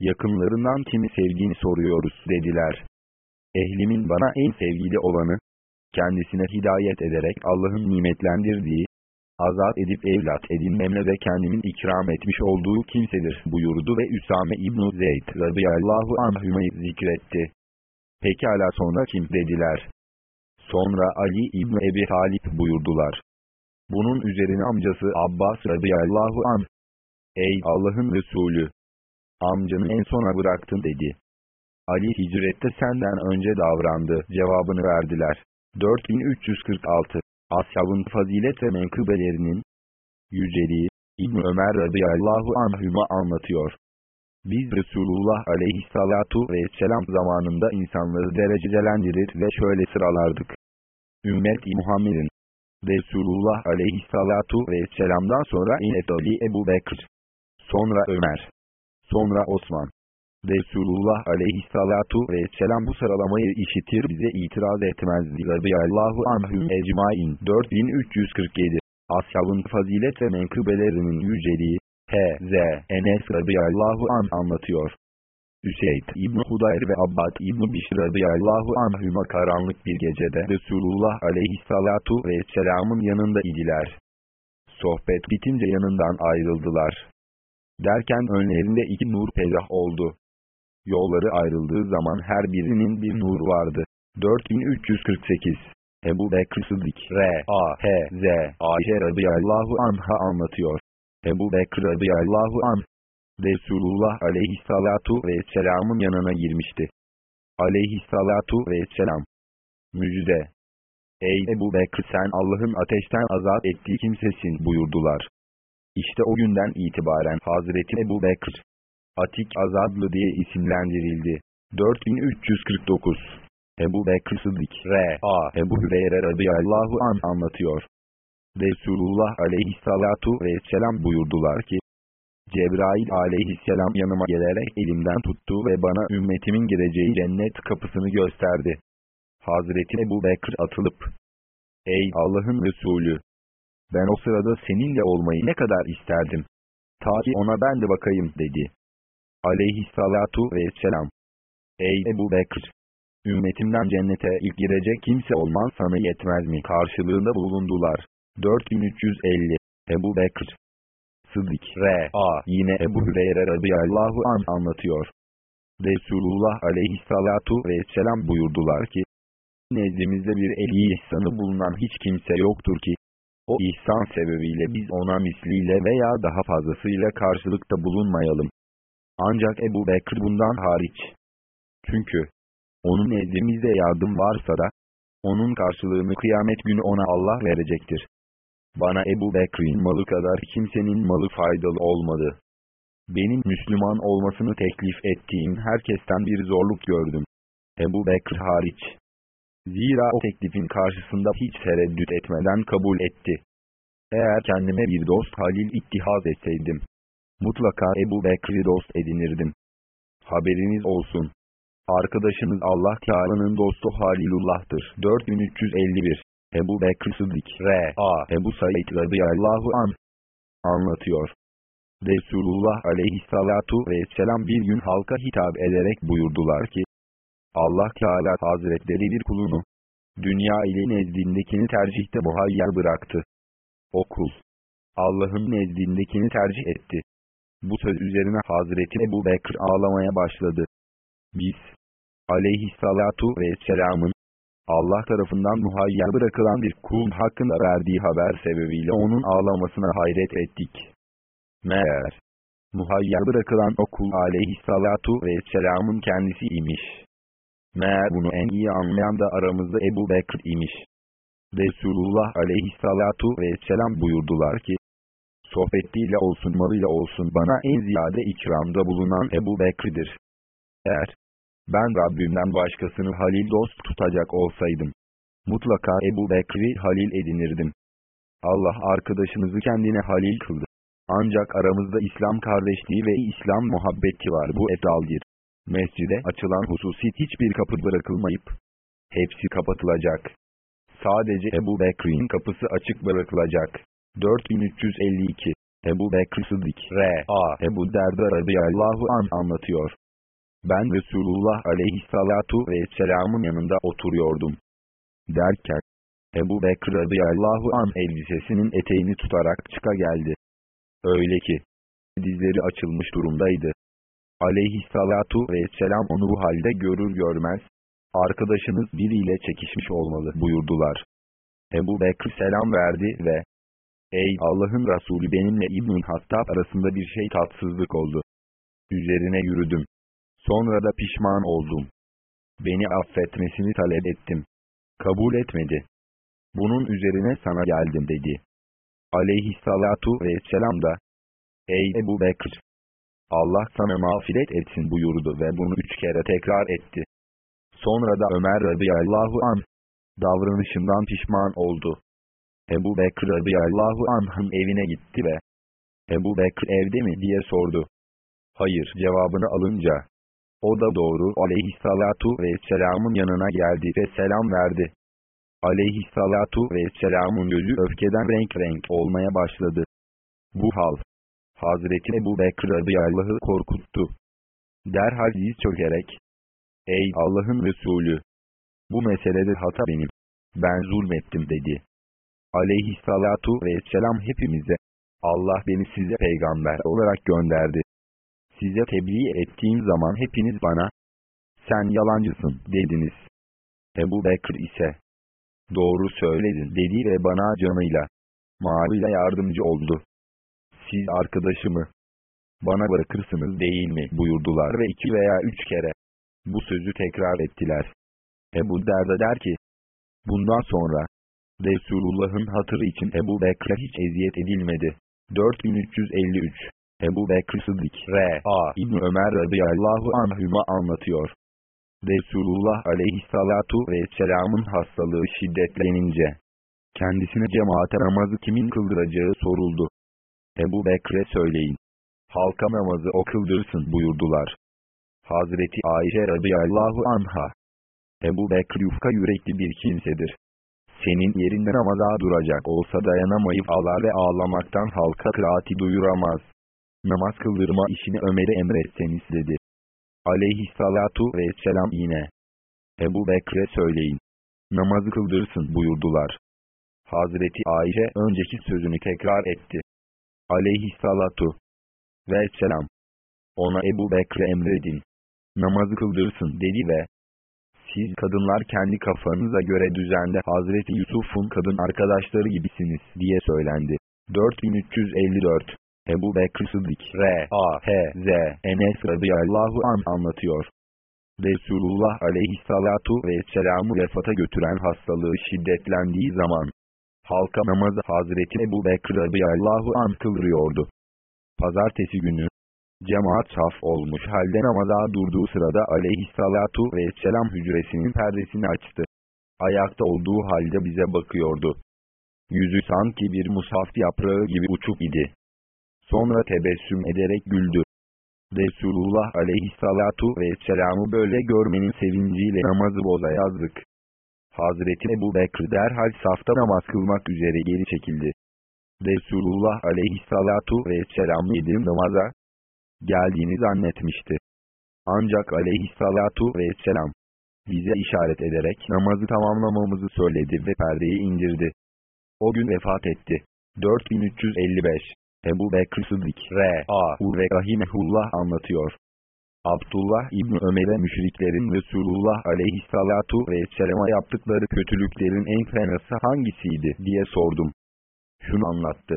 Yakınlarından kimi sevdiğini soruyoruz dediler. Ehlimin bana en sevgili olanı, kendisine hidayet ederek Allah'ın nimetlendirdiği, azat edip evlat edinmemle ve kendimin ikram etmiş olduğu kimsedir buyurdu ve Üsame İbn-i Zeyd radıyallahu anhümeyi zikretti. Pekala sonra kim dediler. Sonra Ali İbn Ebi Talip buyurdular. Bunun üzerine amcası Abbas radıyallahu an. Ey Allah'ın Resulü! Amcanı en sona bıraktın dedi. Ali hicrette senden önce davrandı cevabını verdiler. 4346 Ashabın fazilet ve menkıbelerinin yüceliği İbn Ömer radıyallahu anhüma anlatıyor. Biz Resulullah aleyhissalatu vesselam zamanında insanları derecelendirir ve şöyle sıralardık. Ümmet-i Muhammed'in Resulullah aleyhissalatu vesselam'dan sonra İnefdali Ebu Bekir, sonra Ömer, sonra Osman. Resulullah aleyhissalatu vesselam bu sıralamayı işitir bize itiraz etmezdi. Radıyallahu anhüm ecmain 4347 Ashabın fazilet ve menkıbelerinin yüceliği H.Z. Enes radıyallahu an anlatıyor. Üseyd İbn Hudayr ve Abbad İbn Bişr radıyallahu anhüma karanlık bir gecede Resulullah aleyhissalatu vesselamın yanında idiler. Sohbet bitince yanından ayrıldılar. Derken önlerinde iki nur peydah oldu. Yolları ayrıldığı zaman her birinin bir nur vardı. 4348 Ebu Bekr Sıddık R.A.H.Z. Ayşe radıyallahu anha anlatıyor. Ebu Bekr radıyallahu anh, Resulullah aleyhissalatu vesselamın yanına girmişti. Aleyhissalatu vesselam. Müjde. Ey Ebu Bekr sen Allah'ın ateşten azat ettiği kimsesin buyurdular. İşte o günden itibaren Hazreti Ebu Bekr, Atik Azadlı diye isimlendirildi. 4349 Ebu Bekr Sıddık R.A. Ebu Hüreyre radıyallahu an anlatıyor. Resulullah aleyhissalatu vesselam buyurdular ki, Cebrail aleyhisselam yanıma gelerek elimden tuttu ve bana ümmetimin gireceği cennet kapısını gösterdi. Hazreti Ebu Bekir atılıp, Ey Allah'ın Resulü! Ben o sırada seninle olmayı ne kadar isterdim. Ta ki ona ben de bakayım dedi. Aleyhissalatu vesselam. Ey Ebu Bekir! Ümmetimden cennete ilk girecek kimse olman sana yetmez mi karşılığında bulundular. 4350 Ebu Bekir Sıddık R.A. Yine Ebu Hüreyre radıyallahu an anlatıyor. Resulullah aleyhissalatu vesselam buyurdular ki, Nezdimizde bir eli ihsanı bulunan hiç kimse yoktur ki, o ihsan sebebiyle biz ona misliyle veya daha fazlasıyla karşılıkta bulunmayalım. Ancak Ebu Bekir bundan hariç. Çünkü, onun nezdimizde yardım varsa da, onun karşılığını kıyamet günü ona Allah verecektir. Bana Ebu Bekir'in malı kadar kimsenin malı faydalı olmadı. Benim Müslüman olmasını teklif ettiğim herkesten bir zorluk gördüm. Ebu Bekir hariç. Zira o teklifin karşısında hiç tereddüt etmeden kabul etti. Eğer kendime bir dost Halil ittihaz etseydim, mutlaka Ebu Bekir'i dost edinirdim. Haberiniz olsun. Arkadaşımız Allah Teala'nın dostu Halilullah'tır. 4351 Ebu Bekir Sıddık R.A. Ebu Said radıyallahu an anlatıyor. Resulullah aleyhissalatu vesselam bir gün halka hitap ederek buyurdular ki, Allah Teala Hazretleri bir kulunu, dünya ile nezdindekini tercihte muhayyer bıraktı. O kul, Allah'ın nezdindekini tercih etti. Bu söz üzerine Hazreti Ebu Bekir ağlamaya başladı. Biz, aleyhissalatu vesselamın, Allah tarafından muhayyer bırakılan bir kul hakkında verdiği haber sebebiyle onun ağlamasına hayret ettik. Meğer, muhayyer bırakılan o kul aleyhissalatu vesselamın kendisi imiş. Meğer bunu en iyi anlayan da aramızda Ebu Bekir imiş. Resulullah aleyhissalatu vesselam buyurdular ki, sohbetiyle olsun malıyla olsun bana en ziyade ikramda bulunan Ebu Bekir'dir. Eğer, ben Rabbimden başkasını halil dost tutacak olsaydım, mutlaka Ebu Bekri halil edinirdim. Allah arkadaşınızı kendine halil kıldı. Ancak aramızda İslam kardeşliği ve İslam muhabbeti var bu etaldir. Mescide açılan hususi hiçbir kapı bırakılmayıp, hepsi kapatılacak. Sadece Ebu Bekir'in kapısı açık bırakılacak. 4352 Ebu Bekir Sıddık R.A. Ebu Derda radıyallahu an anlatıyor. Ben Resulullah aleyhissalatu vesselamın yanında oturuyordum. Derken, Ebu Bekir radıyallahu an elbisesinin eteğini tutarak çıka geldi. Öyle ki, dizleri açılmış durumdaydı. Aleyhissalatu vesselam onu bu halde görür görmez, arkadaşınız biriyle çekişmiş olmalı buyurdular. Ebu Bekir selam verdi ve, Ey Allah'ın Resulü benimle İbn-i Hattab arasında bir şey tatsızlık oldu. Üzerine yürüdüm. Sonra da pişman oldum. Beni affetmesini talep ettim. Kabul etmedi. Bunun üzerine sana geldim dedi. Aleyhissalatu vesselam da, Ey Ebu Bekir! Allah sana mağfiret etsin buyurdu ve bunu üç kere tekrar etti. Sonra da Ömer radıyallahu an davranışından pişman oldu. Ebu Bekir radıyallahu anh'ın evine gitti ve Ebu Bekir evde mi diye sordu. Hayır cevabını alınca o da doğru aleyhissalatu vesselamın yanına geldi ve selam verdi. Aleyhissalatu vesselamın gözü öfkeden renk renk olmaya başladı. Bu hal, Hazreti Ebu Bekir radıyallahu korkuttu. Derhal diz çökerek, Ey Allah'ın Resulü! Bu meselede hata benim. Ben zulmettim dedi. Aleyhissalatu vesselam hepimize, Allah beni size peygamber olarak gönderdi. Size tebliğ ettiğim zaman hepiniz bana, sen yalancısın dediniz. Ebu Bekir ise, doğru söyledin dedi ve bana canıyla, malıyla yardımcı oldu. Siz arkadaşımı, bana bırakırsınız değil mi buyurdular ve iki veya üç kere, bu sözü tekrar ettiler. Ebu Derda der ki, bundan sonra, Resulullah'ın hatırı için Ebu Bekir'e hiç eziyet edilmedi. 4353 Ebu Bekir Sıddık R.A. İbn Ömer radıyallahu anhüma anlatıyor. Resulullah aleyhissalatu vesselamın hastalığı şiddetlenince, kendisine cemaate namazı kimin kıldıracağı soruldu. Ebu Bekir'e söyleyin. Halka namazı o kıldırsın buyurdular. Hazreti Ayşe radıyallahu anha. Ebu Bekir yufka yürekli bir kimsedir. Senin yerinde namaza duracak olsa dayanamayıp ağlar ve ağlamaktan halka kıraati duyuramaz. Namaz kıldırma işini Ömer'e emretseniz dedi. Aleyhissalatu vesselam yine. Ebu Bekre söyleyin. Namazı kıldırsın buyurdular. Hazreti Ayşe önceki sözünü tekrar etti. Aleyhissalatu vesselam. Ona Ebu Bekre emredin. Namazı kıldırsın dedi ve siz kadınlar kendi kafanıza göre düzende Hazreti Yusuf'un kadın arkadaşları gibisiniz diye söylendi. 4354 Ebu Bekir Sıddık R.A.H.Z. Enes radıyallahu an anlatıyor. Resulullah aleyhissalatu vesselam'ı vefata götüren hastalığı şiddetlendiği zaman, Halka namazı Hazreti Ebu Bekir radıyallahu anh kıldırıyordu. Pazartesi günü, cemaat saf olmuş halde namaza durduğu sırada aleyhissalatu vesselam hücresinin perdesini açtı. Ayakta olduğu halde bize bakıyordu. Yüzü sanki bir mushaf yaprağı gibi uçuk idi. Sonra tebessüm ederek güldü. Resulullah aleyhissalatu vesselam'ı böyle görmenin sevinciyle namazı boza yazdık. Hazreti Ebu Bekir derhal safta namaz kılmak üzere geri çekildi. Resulullah aleyhissalatu vesselam yedim namaza geldiğini zannetmişti. Ancak aleyhissalatu vesselam bize işaret ederek namazı tamamlamamızı söyledi ve perdeyi indirdi. O gün vefat etti. 4355 Ebu Bekir Sıddık R.A.U. ve Rahimehullah anlatıyor. Abdullah İbni Ömer'e müşriklerin Resulullah aleyhissalatu vesselama yaptıkları kötülüklerin en fenası hangisiydi diye sordum. Şunu anlattı.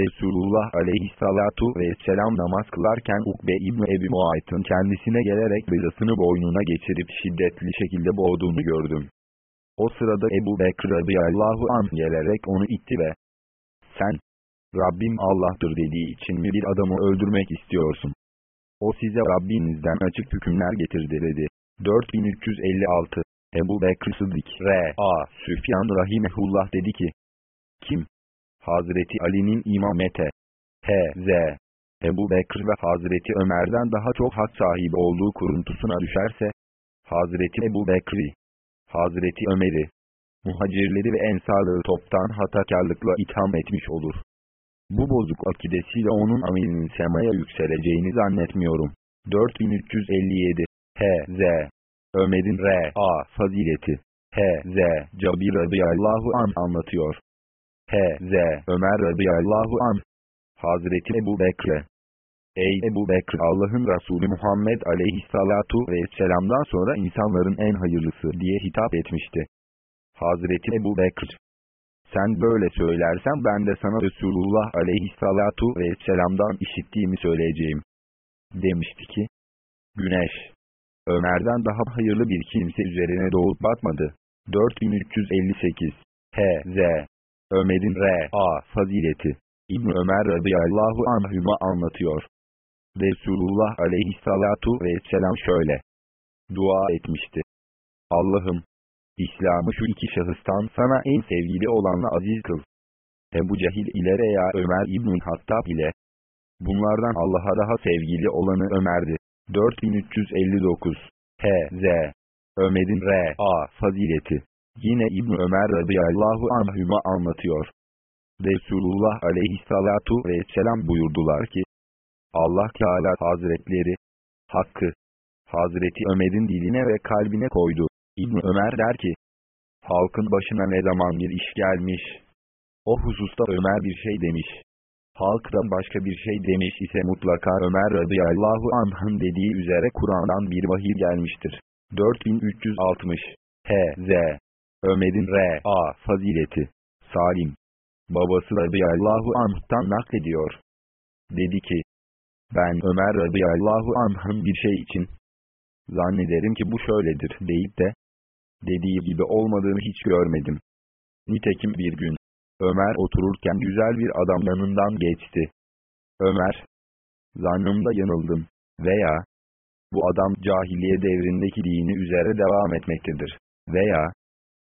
Resulullah aleyhissalatu vesselam namaz kılarken Ukbe İbni Ebi Muayt'ın kendisine gelerek bızasını boynuna geçirip şiddetli şekilde boğduğunu gördüm. O sırada Ebu Bekir radıyallahu anh gelerek onu itti ve sen, Rabbim Allah'tır dediği için mi bir adamı öldürmek istiyorsun? O size Rabbinizden açık hükümler getirdi dedi. 4356 Ebu Bekir Sıddık R.A. Süfyan Rahimehullah dedi ki, Kim? Hazreti Ali'nin imamete, H.Z. Ebu Bekir ve Hazreti Ömer'den daha çok hak sahibi olduğu kuruntusuna düşerse, Hazreti Ebu Bekri, Hazreti Ömer'i, muhacirleri ve ensarları toptan hatakarlıkla itham etmiş olur. Bu bozuk akidesiyle onun amelinin semaya yükseleceğini zannetmiyorum. 4357 H.Z. Ömer'in R.A. fazileti H.Z. Cabir radıyallahu an anlatıyor. H.Z. Ömer radıyallahu an Hazreti Ebu Bekre Ey Ebu Bekr Allah'ın Resulü Muhammed aleyhissalatu vesselam'dan sonra insanların en hayırlısı diye hitap etmişti. Hazreti Ebu Bekr sen böyle söylersen ben de sana Resulullah aleyhissalatu vesselam'dan işittiğimi söyleyeceğim. Demişti ki, Güneş, Ömer'den daha hayırlı bir kimse üzerine doğup batmadı. 4358 H.Z. Ömer'in R.A. fazileti İbn Ömer radıyallahu anhüma anlatıyor. Resulullah aleyhissalatu vesselam şöyle dua etmişti. Allah'ım, İslam'ı şu iki şahıstan sana en sevgili olanla aziz kıl. Ebu Cehil ile veya Ömer İbn Hattab ile. Bunlardan Allah'a daha sevgili olanı Ömer'di. 4359 H.Z. Ömer'in R.A. fazileti. Yine İbn Ömer radıyallahu anhüma anlatıyor. Resulullah aleyhissalatu vesselam buyurdular ki, Allah Teala Hazretleri, hakkı, Hazreti Ömer'in diline ve kalbine koydu. İbn Ömer der ki, halkın başına ne zaman bir iş gelmiş, o hususta Ömer bir şey demiş. Halk da başka bir şey demiş ise mutlaka Ömer radıyallahu anh'ın dediği üzere Kur'an'dan bir vahiy gelmiştir. 4360 H.Z. Ömer'in R.A. fazileti Salim Babası radıyallahu anh'tan naklediyor. Dedi ki, ben Ömer radıyallahu anh'ın bir şey için, zannederim ki bu şöyledir deyip de, dediği gibi olmadığını hiç görmedim. Nitekim bir gün, Ömer otururken güzel bir adam yanından geçti. Ömer, zannımda yanıldım veya, bu adam cahiliye devrindeki dini üzere devam etmektedir veya,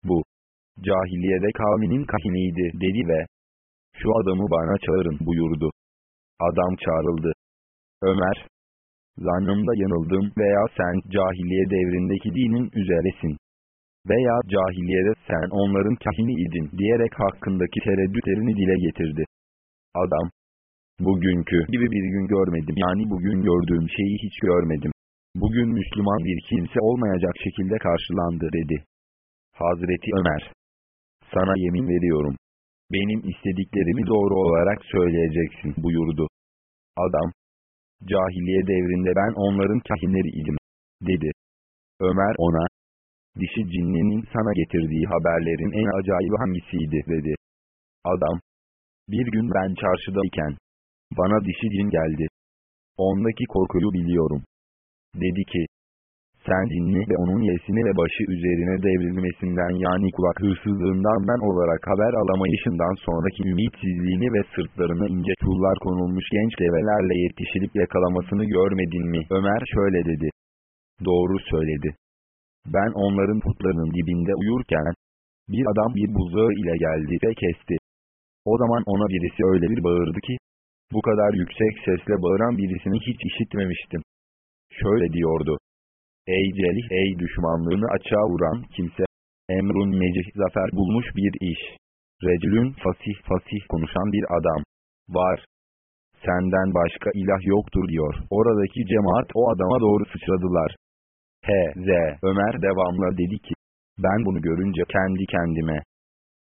bu, cahiliyede kavminin kahiniydi dedi ve, şu adamı bana çağırın buyurdu. Adam çağrıldı. Ömer, zannımda yanıldım veya sen cahiliye devrindeki dinin üzeresin. Veya cahiliyede sen onların kahini idin diyerek hakkındaki tereddütlerini dile getirdi. Adam, bugünkü gibi bir gün görmedim yani bugün gördüğüm şeyi hiç görmedim. Bugün Müslüman bir kimse olmayacak şekilde karşılandı dedi. Hazreti Ömer, sana yemin veriyorum. Benim istediklerimi doğru olarak söyleyeceksin buyurdu. Adam, cahiliye devrinde ben onların kahinleriydim, dedi. Ömer ona, dişi cinninin sana getirdiği haberlerin en acayip hangisiydi, dedi. Adam, bir gün ben çarşıdayken, bana dişi cin geldi. Ondaki korkuyu biliyorum. Dedi ki, Sen dinli ve onun yesini ve başı üzerine devrilmesinden yani kulak hırsızlığından ben olarak haber alamayışından sonraki ümitsizliğini ve sırtlarına ince çullar konulmuş genç develerle yetişilip yakalamasını görmedin mi? Ömer şöyle dedi. Doğru söyledi. Ben onların putlarının dibinde uyurken, bir adam bir buzağı ile geldi ve kesti. O zaman ona birisi öyle bir bağırdı ki, bu kadar yüksek sesle bağıran birisini hiç işitmemiştim. Şöyle diyordu. Ey celih ey düşmanlığını açığa vuran kimse, emrun necih zafer bulmuş bir iş. Recülün fasih fasih konuşan bir adam. Var. Senden başka ilah yoktur diyor. Oradaki cemaat o adama doğru sıçradılar. H.Z. Ömer devamla dedi ki, ben bunu görünce kendi kendime,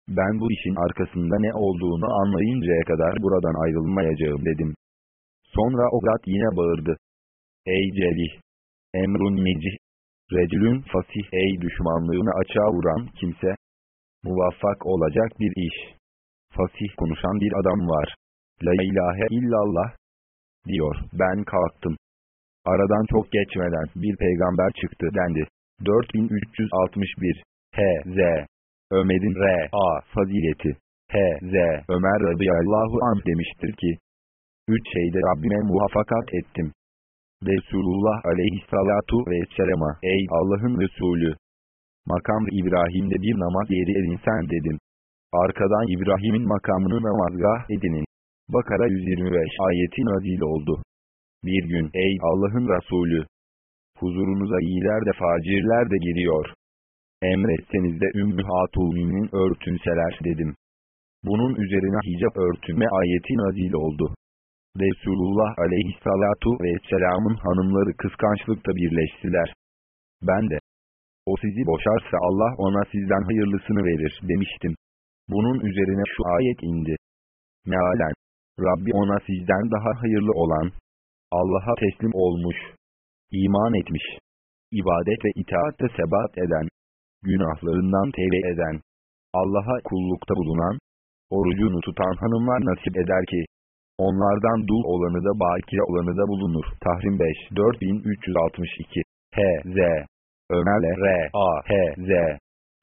ben bu işin arkasında ne olduğunu anlayıncaya kadar buradan ayrılmayacağım dedim. Sonra o zat yine bağırdı. Ey Celih! Emrun necih! Recülün fasih ey düşmanlığını açığa vuran kimse! Muvaffak olacak bir iş. Fasih konuşan bir adam var. La ilahe illallah! Diyor. Ben kalktım. Aradan çok geçmeden bir peygamber çıktı dendi. 4361 H.Z. Ömer'in R.A. fazileti. H.Z. Ömer radıyallahu anh demiştir ki, Üç şeyde Rabbime muvaffakat ettim. Resulullah aleyhissalatu vesselama ey Allah'ın Resulü. Makam İbrahim'de bir namaz yeri edinsen dedim. Arkadan İbrahim'in makamını namazgah edinin. Bakara 125 ayeti nazil oldu. Bir gün ey Allah'ın Resulü. Huzurunuza iyiler de facirler de giriyor. Emretseniz de Ümmü Hatulmin'in örtünseler dedim. Bunun üzerine hicap örtünme ayeti nazil oldu. Resulullah aleyhissalatu vesselamın hanımları kıskançlıkta birleştiler. Ben de, o sizi boşarsa Allah ona sizden hayırlısını verir demiştim. Bunun üzerine şu ayet indi. Mealen, Rabbi ona sizden daha hayırlı olan, Allah'a teslim olmuş, iman etmiş, ibadet ve itaatte sebat eden, günahlarından tevbe eden, Allah'a kullukta bulunan, orucunu tutan hanımlar nasip eder ki, onlardan dul olanı da bakire olanı da bulunur. Tahrim 5 4362 H.Z. Ömer'le R.A. H.Z.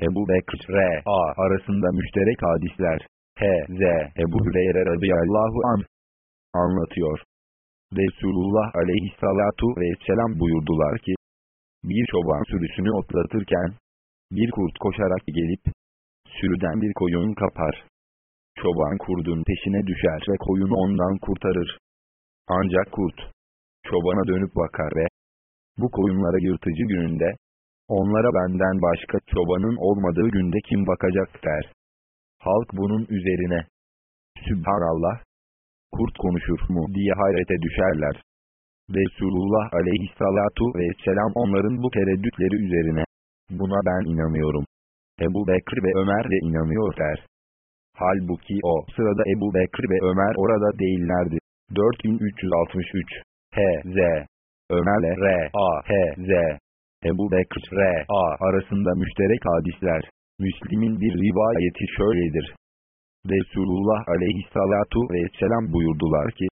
Ebu Bekr R.A. arasında müşterek hadisler. H.Z. Ebu Hüreyre radıyallahu anh anlatıyor. Resulullah aleyhissalatu vesselam buyurdular ki, bir çoban sürüsünü otlatırken, bir kurt koşarak gelip, sürüden bir koyun kapar. Çoban kurdun peşine düşer ve koyunu ondan kurtarır. Ancak kurt, çobana dönüp bakar ve, bu koyunlara yırtıcı gününde, onlara benden başka çobanın olmadığı günde kim bakacak der. Halk bunun üzerine, Sübhanallah, kurt konuşur mu diye hayrete düşerler. Resulullah aleyhissalatu vesselam onların bu tereddütleri üzerine, buna ben inanıyorum. Ebu Bekir ve Ömer de inanıyor der. Halbuki o sırada Ebu Bekir ve Ömer orada değillerdi. 4363 H.Z. Ömer'le R.A. H.Z. Ebu Bekir R.A. arasında müşterek hadisler. Müslim'in bir rivayeti şöyledir. Resulullah aleyhissalatu vesselam buyurdular ki,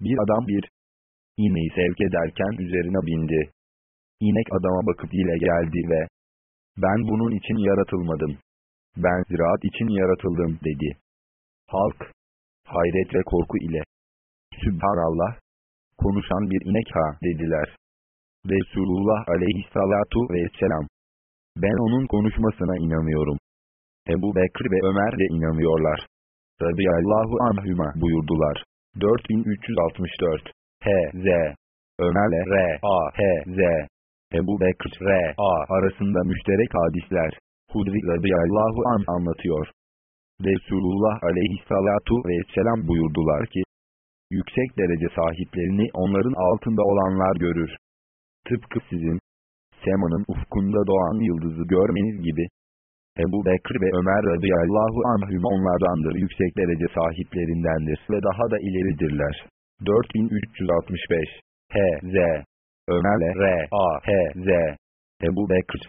bir adam bir ineği sevk ederken üzerine bindi. İnek adama bakıp ile geldi ve, ben bunun için yaratılmadım. Ben ziraat için yaratıldım dedi. Halk, hayret ve korku ile, Sübhanallah, konuşan bir inek ha dediler. Resulullah aleyhissalatu vesselam, ben onun konuşmasına inanıyorum. Ebu Bekir ve Ömer de inanıyorlar. Radıyallahu anhüma buyurdular. 4364 H.Z. Ömer'le R.A. H.Z. Ebu Bekir R.A. arasında müşterek hadisler. Hudri radıyallahu an anlatıyor. Resulullah aleyhissalatu vesselam buyurdular ki, yüksek derece sahiplerini onların altında olanlar görür. Tıpkı sizin, semanın ufkunda doğan yıldızı görmeniz gibi, Ebu Bekir ve Ömer radıyallahu anhüm onlardandır yüksek derece sahiplerindendir ve daha da ileridirler. 4365 H.Z. Ömer'le R.A. H.Z. Ebu Bekir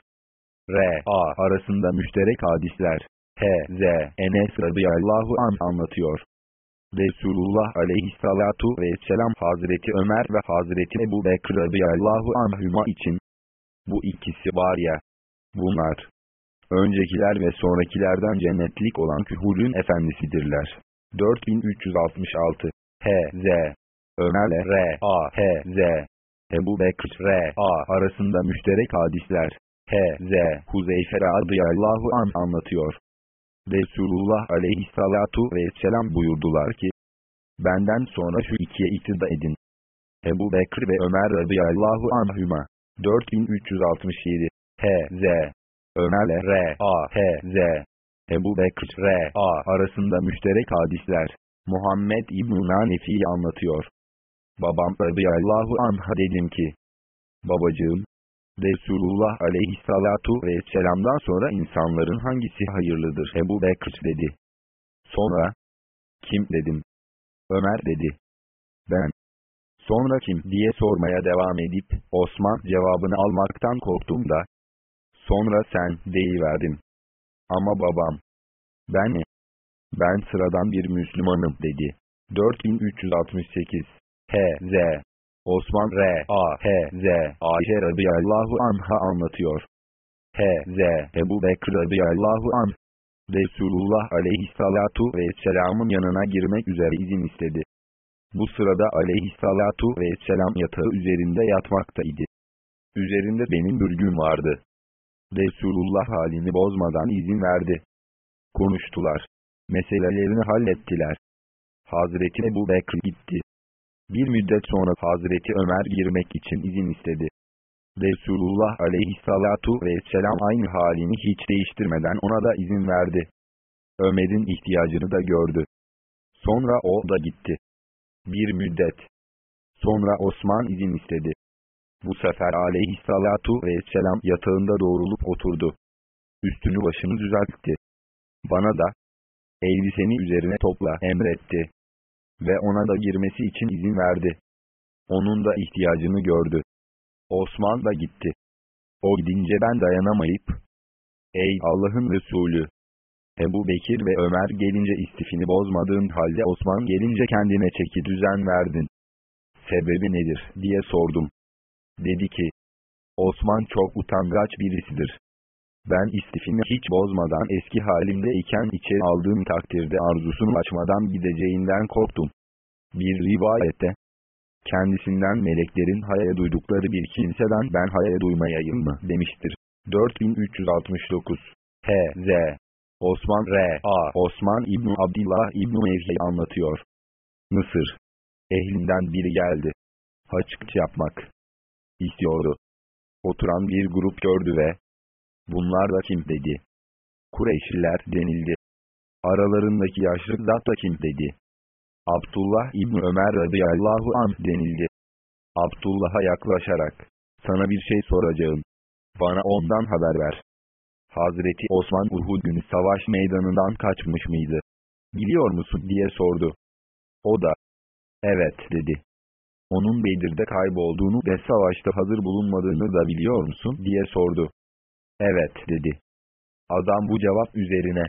R.A. arasında müşterek hadisler. H.Z. Enes radıyallahu an anlatıyor. Resulullah aleyhissalatu vesselam Hazreti Ömer ve Hazreti Ebu Bekir radıyallahu anhüma için Bu ikisi var ya. Bunlar. Öncekiler ve sonrakilerden cennetlik olan kühurun efendisidirler. 4366 H.Z. Ömer'le R.A.H.Z. Ebu Bekr R.A. arasında müşterek hadisler. H.Z. Huzeyfe radıyallahu an anlatıyor. Resulullah aleyhissalatu vesselam buyurdular ki, Benden sonra şu ikiye iktida edin. Ebu Bekr ve Ömer radıyallahu anhüma. 4367 H.Z. Ömer'le R.A.H.Z. Ebu Bekr R.A. arasında müşterek hadisler. Muhammed İbn-i Nanefi'yi anlatıyor. Babam radıyallahu anha dedim ki, Babacığım, Resulullah aleyhissalatu vesselam'dan sonra insanların hangisi hayırlıdır Ebu Bekr dedi. Sonra, kim dedim. Ömer dedi. Ben. Sonra kim diye sormaya devam edip, Osman cevabını almaktan korktum da. Sonra sen deyiverdim. Ama babam. Ben mi? Ben sıradan bir Müslümanım dedi. 4368 H.Z. Osman R.A.H.Z. Ayşe radıyallahu anha anlatıyor. H.Z. Ebu Bekr radıyallahu anh. Resulullah aleyhissalatu vesselamın yanına girmek üzere izin istedi. Bu sırada aleyhissalatu vesselam yatağı üzerinde yatmaktaydı. Üzerinde benim bürgüm vardı. Resulullah halini bozmadan izin verdi. Konuştular. Meselelerini hallettiler. Hazreti Ebu Bekr gitti. Bir müddet sonra Hazreti Ömer girmek için izin istedi. Resulullah aleyhissalatu vesselam aynı halini hiç değiştirmeden ona da izin verdi. Ömer'in ihtiyacını da gördü. Sonra o da gitti. Bir müddet. Sonra Osman izin istedi. Bu sefer aleyhissalatu vesselam yatağında doğrulup oturdu. Üstünü başını düzeltti. Bana da, elbiseni üzerine topla emretti ve ona da girmesi için izin verdi. Onun da ihtiyacını gördü. Osman da gitti. O gidince ben dayanamayıp, Ey Allah'ın Resulü! Ebu Bekir ve Ömer gelince istifini bozmadığın halde Osman gelince kendine çeki düzen verdin. Sebebi nedir diye sordum. Dedi ki, Osman çok utangaç birisidir. Ben istifini hiç bozmadan eski halimde iken içeri aldığım takdirde arzusunu açmadan gideceğinden korktum. Bir rivayette, kendisinden meleklerin hayal duydukları bir kimseden ben hayal duymayayım mı demiştir. 4369 H.Z. Osman R.A. Osman İbn Abdillah İbn Mevhi anlatıyor. Mısır. Ehlinden biri geldi. Haçkıç yapmak istiyordu. Oturan bir grup gördü ve Bunlar da kim dedi. Kureyşliler denildi. Aralarındaki yaşlı zat da kim dedi. Abdullah İbni Ömer radıyallahu anh denildi. Abdullah'a yaklaşarak, sana bir şey soracağım. Bana ondan haber ver. Hazreti Osman Uhud günü savaş meydanından kaçmış mıydı? Biliyor musun diye sordu. O da, evet dedi. Onun Bedir'de kaybolduğunu ve savaşta hazır bulunmadığını da biliyor musun diye sordu. Evet dedi. Adam bu cevap üzerine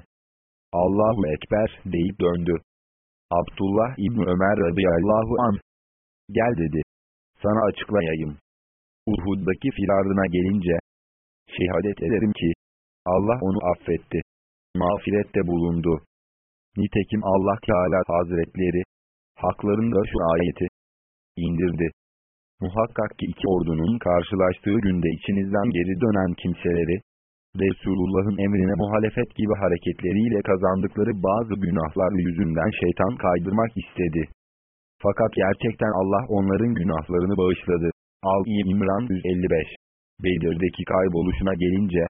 Allahu Ekber deyip döndü. Abdullah İbni Ömer radıyallahu an gel dedi. Sana açıklayayım. Uhud'daki firardına gelince şehadet ederim ki Allah onu affetti. Mağfirette bulundu. Nitekim Allah Teala Hazretleri haklarında şu ayeti indirdi. Muhakkak ki iki ordunun karşılaştığı günde içinizden geri dönen kimseleri, Resulullah'ın emrine muhalefet gibi hareketleriyle kazandıkları bazı günahlar yüzünden şeytan kaydırmak istedi. Fakat gerçekten Allah onların günahlarını bağışladı. Al-i İmran 155 Bedir'deki kayboluşuna gelince,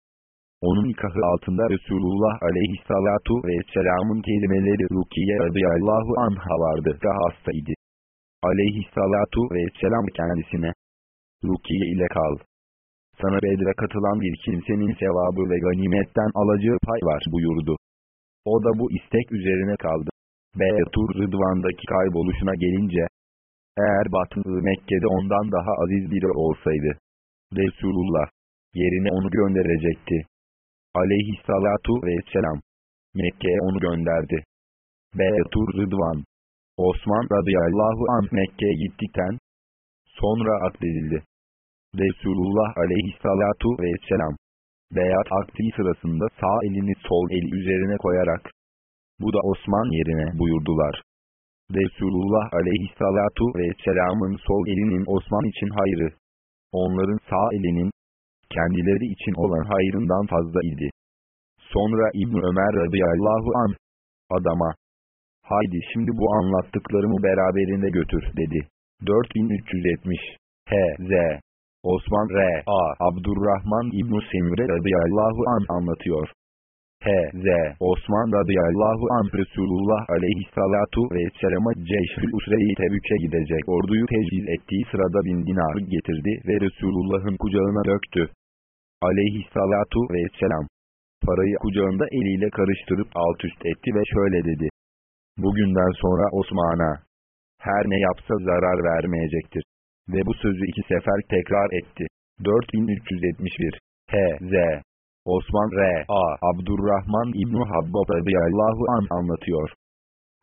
onun nikahı altında Resulullah aleyhissalatu vesselamın kelimeleri Rukiye radıyallahu anha vardı da hastaydı aleyhissalatu vesselam kendisine, Rukiye ile kal. Sana Bedre katılan bir kimsenin sevabı ve ganimetten alacağı pay var buyurdu. O da bu istek üzerine kaldı. Betur Rıdvan'daki kayboluşuna gelince, eğer Batı Mekke'de ondan daha aziz biri olsaydı, Resulullah, yerine onu gönderecekti. Aleyhissalatu vesselam, Mekke'ye onu gönderdi. Betur Rıdvan, Osman radıyallahu anh Mekke'ye gittikten sonra akledildi. Resulullah aleyhissalatu vesselam. Beyat akdi sırasında sağ elini sol el üzerine koyarak, bu da Osman yerine buyurdular. Resulullah aleyhissalatu vesselamın sol elinin Osman için hayrı, onların sağ elinin, kendileri için olan hayrından fazla idi. Sonra İbn Ömer radıyallahu an adama, haydi şimdi bu anlattıklarımı beraberinde götür dedi. 4370 H.Z. Osman R.A. Abdurrahman İbn Semre radıyallahu an anlatıyor. H.Z. Osman radıyallahu an Resulullah aleyhissalatu vesselama Ceyşül Usre'yi Tebük'e gidecek orduyu teciz ettiği sırada bin dinar getirdi ve Resulullah'ın kucağına döktü. Aleyhissalatu vesselam. Parayı kucağında eliyle karıştırıp alt üst etti ve şöyle dedi. Bugünden sonra Osman'a her ne yapsa zarar vermeyecektir. Ve bu sözü iki sefer tekrar etti. 4371 H.Z. Osman R.A. Abdurrahman İbn-i Habbab radıyallahu an anlatıyor.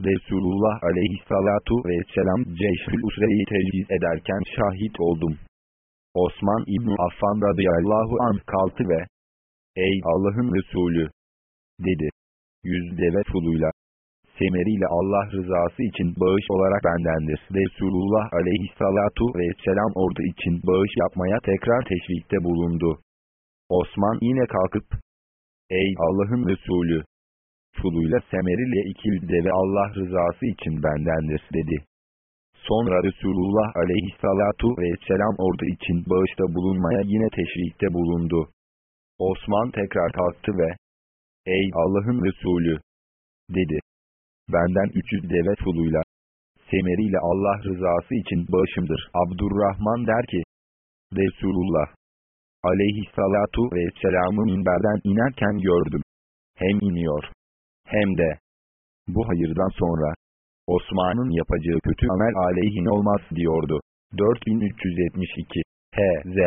Resulullah aleyhissalatu vesselam Ceyşül Usre'yi teciz ederken şahit oldum. Osman İbn Affan radıyallahu an kalktı ve Ey Allah'ın Resulü! dedi. Yüz deve fuluyla. Semeriyle Allah rızası için bağış olarak bendendir. Resulullah aleyhissalatu vesselam ordu için bağış yapmaya tekrar teşvikte bulundu. Osman yine kalkıp, Ey Allah'ın Resulü! Fuluyla Semeriyle iki deve Allah rızası için bendendir dedi. Sonra Resulullah aleyhissalatu vesselam ordu için bağışta bulunmaya yine teşvikte bulundu. Osman tekrar kalktı ve, Ey Allah'ın Resulü! dedi. Benden 300 deve fuluyla, semeriyle Allah rızası için bağışımdır. Abdurrahman der ki, Resulullah, aleyhissalatu vesselam'ı minberden inerken gördüm. Hem iniyor, hem de, bu hayırdan sonra, Osman'ın yapacağı kötü amel aleyhine olmaz diyordu. 4372 H.Z.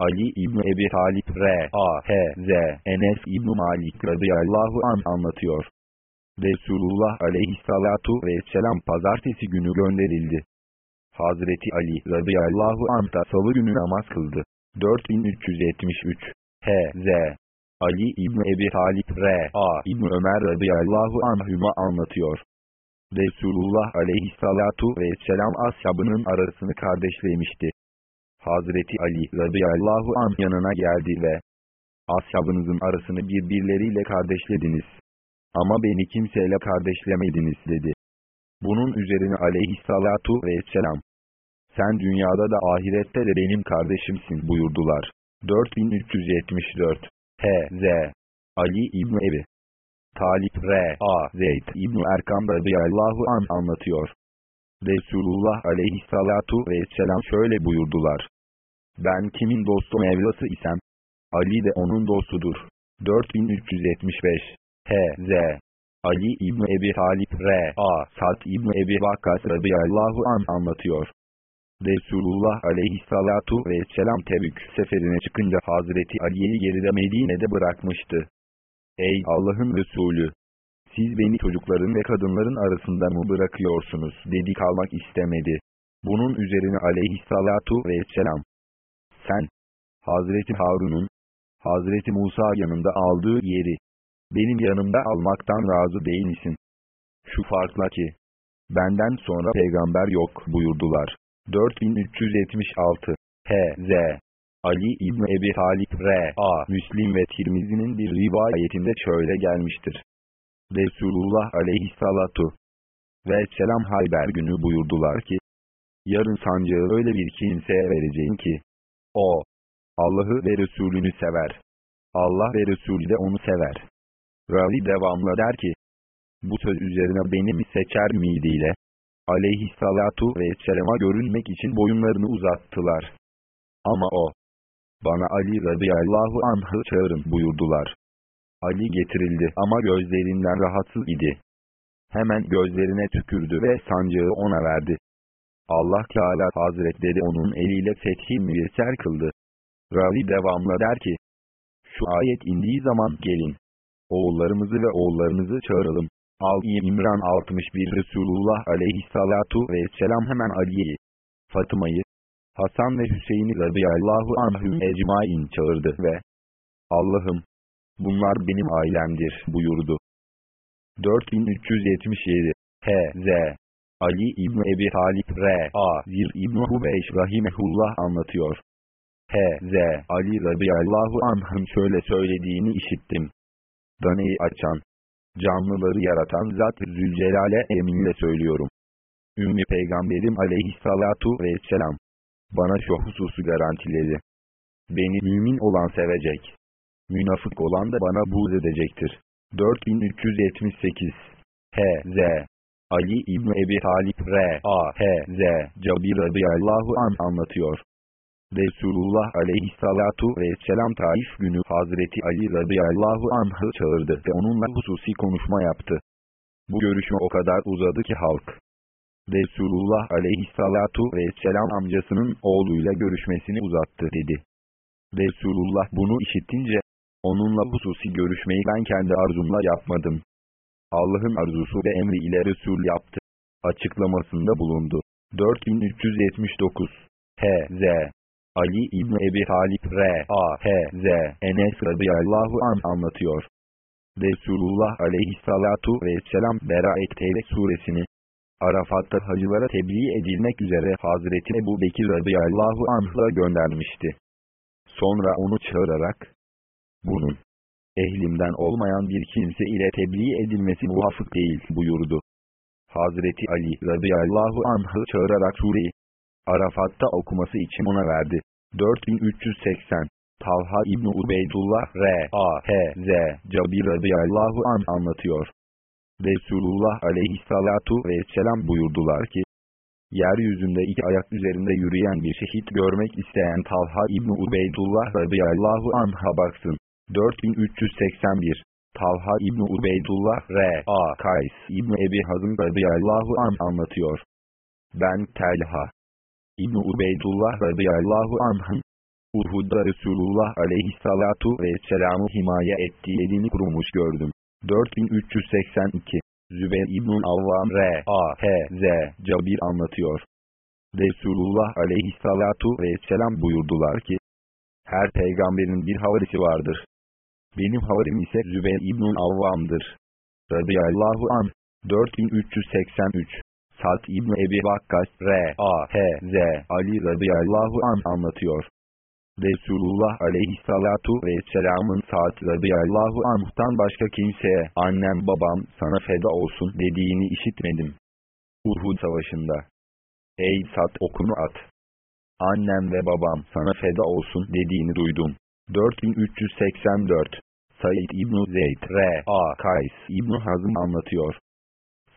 Ali İbni Ebi Talip R.A. H.Z. Enes İbni Malik radıyallahu an anlatıyor. Resulullah aleyhissalatu vesselam pazartesi günü gönderildi. Hazreti Ali radıyallahu anh da salı günü namaz kıldı. 4373 H.Z. Ali İbni Ebi Talip R.A. İbni Ömer radıyallahu anhüma anlatıyor. Resulullah aleyhissalatu vesselam ashabının arasını kardeşlemişti. Hazreti Ali radıyallahu anh yanına geldi ve ashabınızın arasını birbirleriyle kardeşlediniz. Ama beni kimseyle kardeşlemediniz dedi. Bunun üzerine aleyhissalatu vesselam. Sen dünyada da ahirette de benim kardeşimsin buyurdular. 4374 H.Z. Ali İbni Ebi Talip R.A. Zeyd İbni Erkam radıyallahu an anlatıyor. Resulullah aleyhissalatu vesselam şöyle buyurdular. Ben kimin dostu Mevlası isem, Ali de onun dostudur. 4375 H.Z. Ali İbni Ebi Talip R.A. Sad İbni Ebi Vakkas radıyallahu an anlatıyor. Resulullah aleyhissalatu vesselam Tebük seferine çıkınca Hazreti Ali'yi geride Medine'de bırakmıştı. Ey Allah'ın Resulü! Siz beni çocukların ve kadınların arasında mı bırakıyorsunuz dedi kalmak istemedi. Bunun üzerine aleyhissalatu vesselam. Sen, Hazreti Harun'un, Hazreti Musa yanında aldığı yeri, benim yanımda almaktan razı değil misin? Şu farkla ki, benden sonra peygamber yok buyurdular. 4376 H.Z. Ali İbni Ebi Talip R.A. Müslim ve Tirmizi'nin bir rivayetinde şöyle gelmiştir. Resulullah aleyhissalatu ve selam Hayber günü buyurdular ki, yarın sancağı öyle bir kimseye vereceğim ki, o, Allah'ı ve Resulünü sever. Allah ve Resulü de onu sever. Ravi devamlı der ki, bu söz üzerine beni mi seçer midiyle, aleyhissalatu vesselama görünmek için boyunlarını uzattılar. Ama o, bana Ali radıyallahu anh'ı çağırın buyurdular. Ali getirildi ama gözlerinden rahatsız idi. Hemen gözlerine tükürdü ve sancağı ona verdi. Allah Teala Hazretleri onun eliyle fethi müyesser kıldı. Ravi devamlı der ki, şu ayet indiği zaman gelin. Oğullarımızı ve oğullarınızı çağıralım. Al-i İmran 61 Resulullah aleyhissalatu vesselam hemen Ali'yi, Fatıma'yı, Hasan ve Hüseyin'i radıyallahu anhüm ecmain çağırdı ve Allah'ım bunlar benim ailemdir buyurdu. 4377 H.Z. Ali İbni Ebi Talip R.A. Zir İbni Hubeyş Rahimehullah anlatıyor. H.Z. Ali radıyallahu anh'ın şöyle söylediğini işittim. Daneyi açan, canlıları yaratan Zat Zülcelal'e eminle söylüyorum. Ümmü Peygamberim aleyhissalatu vesselam, bana şu hususu garantiledi. Beni mümin olan sevecek. Münafık olan da bana buğz edecektir. 4378 H.Z. Ali İbni Ebi Talip R.A. H.Z. Cabir radıyallahu an anlatıyor. Resulullah aleyhissalatu vesselam Taif günü Hazreti Ali radıyallahu anh'ı çağırdı ve onunla hususi konuşma yaptı. Bu görüşme o kadar uzadı ki halk. Resulullah aleyhissalatu vesselam amcasının oğluyla görüşmesini uzattı dedi. Resulullah bunu işittince, onunla hususi görüşmeyi ben kendi arzumla yapmadım. Allah'ın arzusu ve emri ile Resul yaptı. Açıklamasında bulundu. 4379 H.Z. Ali İbni Ebi Talip R.A.H.Z. Enes radıyallahu an anlatıyor. Resulullah aleyhissalatu vesselam Beraet Tevbe suresini Arafat'ta hacılara tebliğ edilmek üzere Hazreti Ebu Bekir radıyallahu anh'a göndermişti. Sonra onu çağırarak, bunun, ehlimden olmayan bir kimse ile tebliğ edilmesi muhafık değil buyurdu. Hazreti Ali radıyallahu anh'ı çağırarak sureyi, Arafat'ta okuması için ona verdi. 4380 Talha İbni Ubeydullah R.A.H.Z. Cabir radıyallahu an anlatıyor. Resulullah aleyhissalatu vesselam buyurdular ki, Yeryüzünde iki ayak üzerinde yürüyen bir şehit görmek isteyen Talha İbni Ubeydullah radıyallahu anh'a baksın. 4381 Talha İbni Ubeydullah R.A. Kays İbni Ebi Hazım radıyallahu an anlatıyor. Ben Talha İbni Ubeydullah radıyallahu anh'ın Uhud'da Resulullah aleyhissalatu vesselam'ı himaye ettiği elini kurumuş gördüm. 4382 Zübeyir İbn Avvam R.A.H.Z. Cabir anlatıyor. Resulullah aleyhissalatu vesselam buyurdular ki, her peygamberin bir havarisi vardır. Benim havarim ise Zübeyir İbn Avvam'dır. Radıyallahu an 4383 Sat İbn Ebi Vakkas R.A.H.Z. Ali radıyallahu an anlatıyor. Resulullah aleyhissalatu vesselamın Sa'd radıyallahu anh'tan başka kimseye annem babam sana feda olsun dediğini işitmedim. Uhud savaşında. Ey Sa'd okunu at. Annem ve babam sana feda olsun dediğini duydum. 4384 Said İbn Zeyd R.A. Kays İbn Hazım anlatıyor.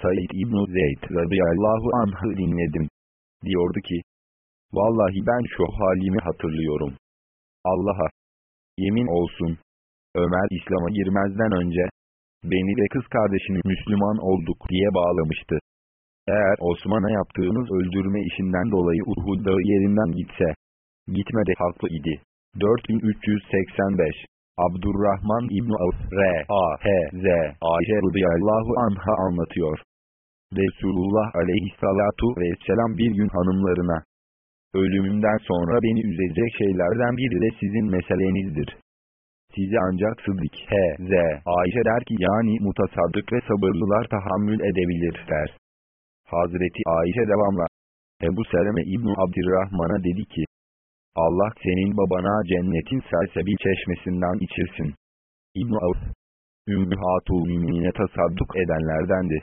Said İbn Zeyd radıyallahu anh'ı dinledim. Diyordu ki, Vallahi ben şu halimi hatırlıyorum. Allah'a yemin olsun. Ömer İslam'a girmezden önce beni ve kız kardeşini Müslüman olduk diye bağlamıştı. Eğer Osman'a yaptığınız öldürme işinden dolayı Uhud yerinden gitse, gitmede haklı idi. 4385 Abdurrahman İbni Avf R.A.H.Z. Ayşe radıyallahu anha anlatıyor. Resulullah aleyhissalatu vesselam bir gün hanımlarına, Ölümümden sonra beni üzecek şeylerden biri de sizin meselenizdir. Sizi ancak Sıddık H.Z. Ayşe der ki yani mutasaddık ve sabırlılar tahammül edebilir der. Hazreti Ayşe devamla. Ebu Seleme İbni Abdirrahman'a dedi ki, Allah senin babana cennetin selsebil çeşmesinden içirsin. İbn Avf, Ümmü Hatul Mümin'e tasadduk edenlerdendi.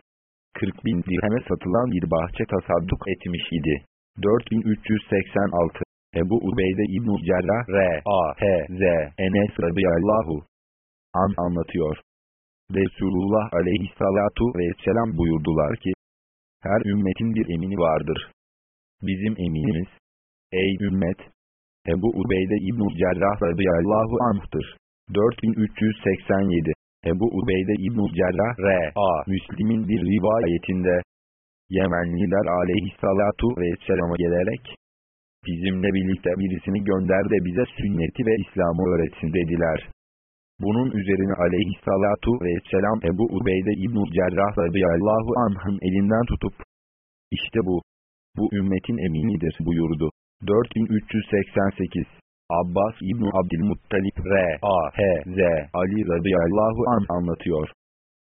40 bin dirheme satılan bir bahçe tasadduk etmiş idi. 4386 Ebu Ubeyde İbn-i Cerrah R.A.H.Z. Enes radıyallahu an anlatıyor. Resulullah aleyhissalatu vesselam buyurdular ki, her ümmetin bir emini vardır. Bizim eminimiz, ey ümmet, Ebu Ubeyde İbn-i Cerrah radıyallahu anh'tır. 4387 Ebu Ubeyde İbn-i Cerrah R.A. Müslim'in bir rivayetinde, Yemenliler aleyhissalatu vesselama gelerek, bizimle birlikte birisini gönder de bize sünneti ve İslam'ı öğretsin dediler. Bunun üzerine aleyhissalatu vesselam Ebu Ubeyde İbn-i Cerrah radıyallahu anh'ın elinden tutup, işte bu, bu ümmetin eminidir buyurdu. 4388 Abbas İbni Abdülmuttalip R.A.H.Z. Ali radıyallahu an anlatıyor.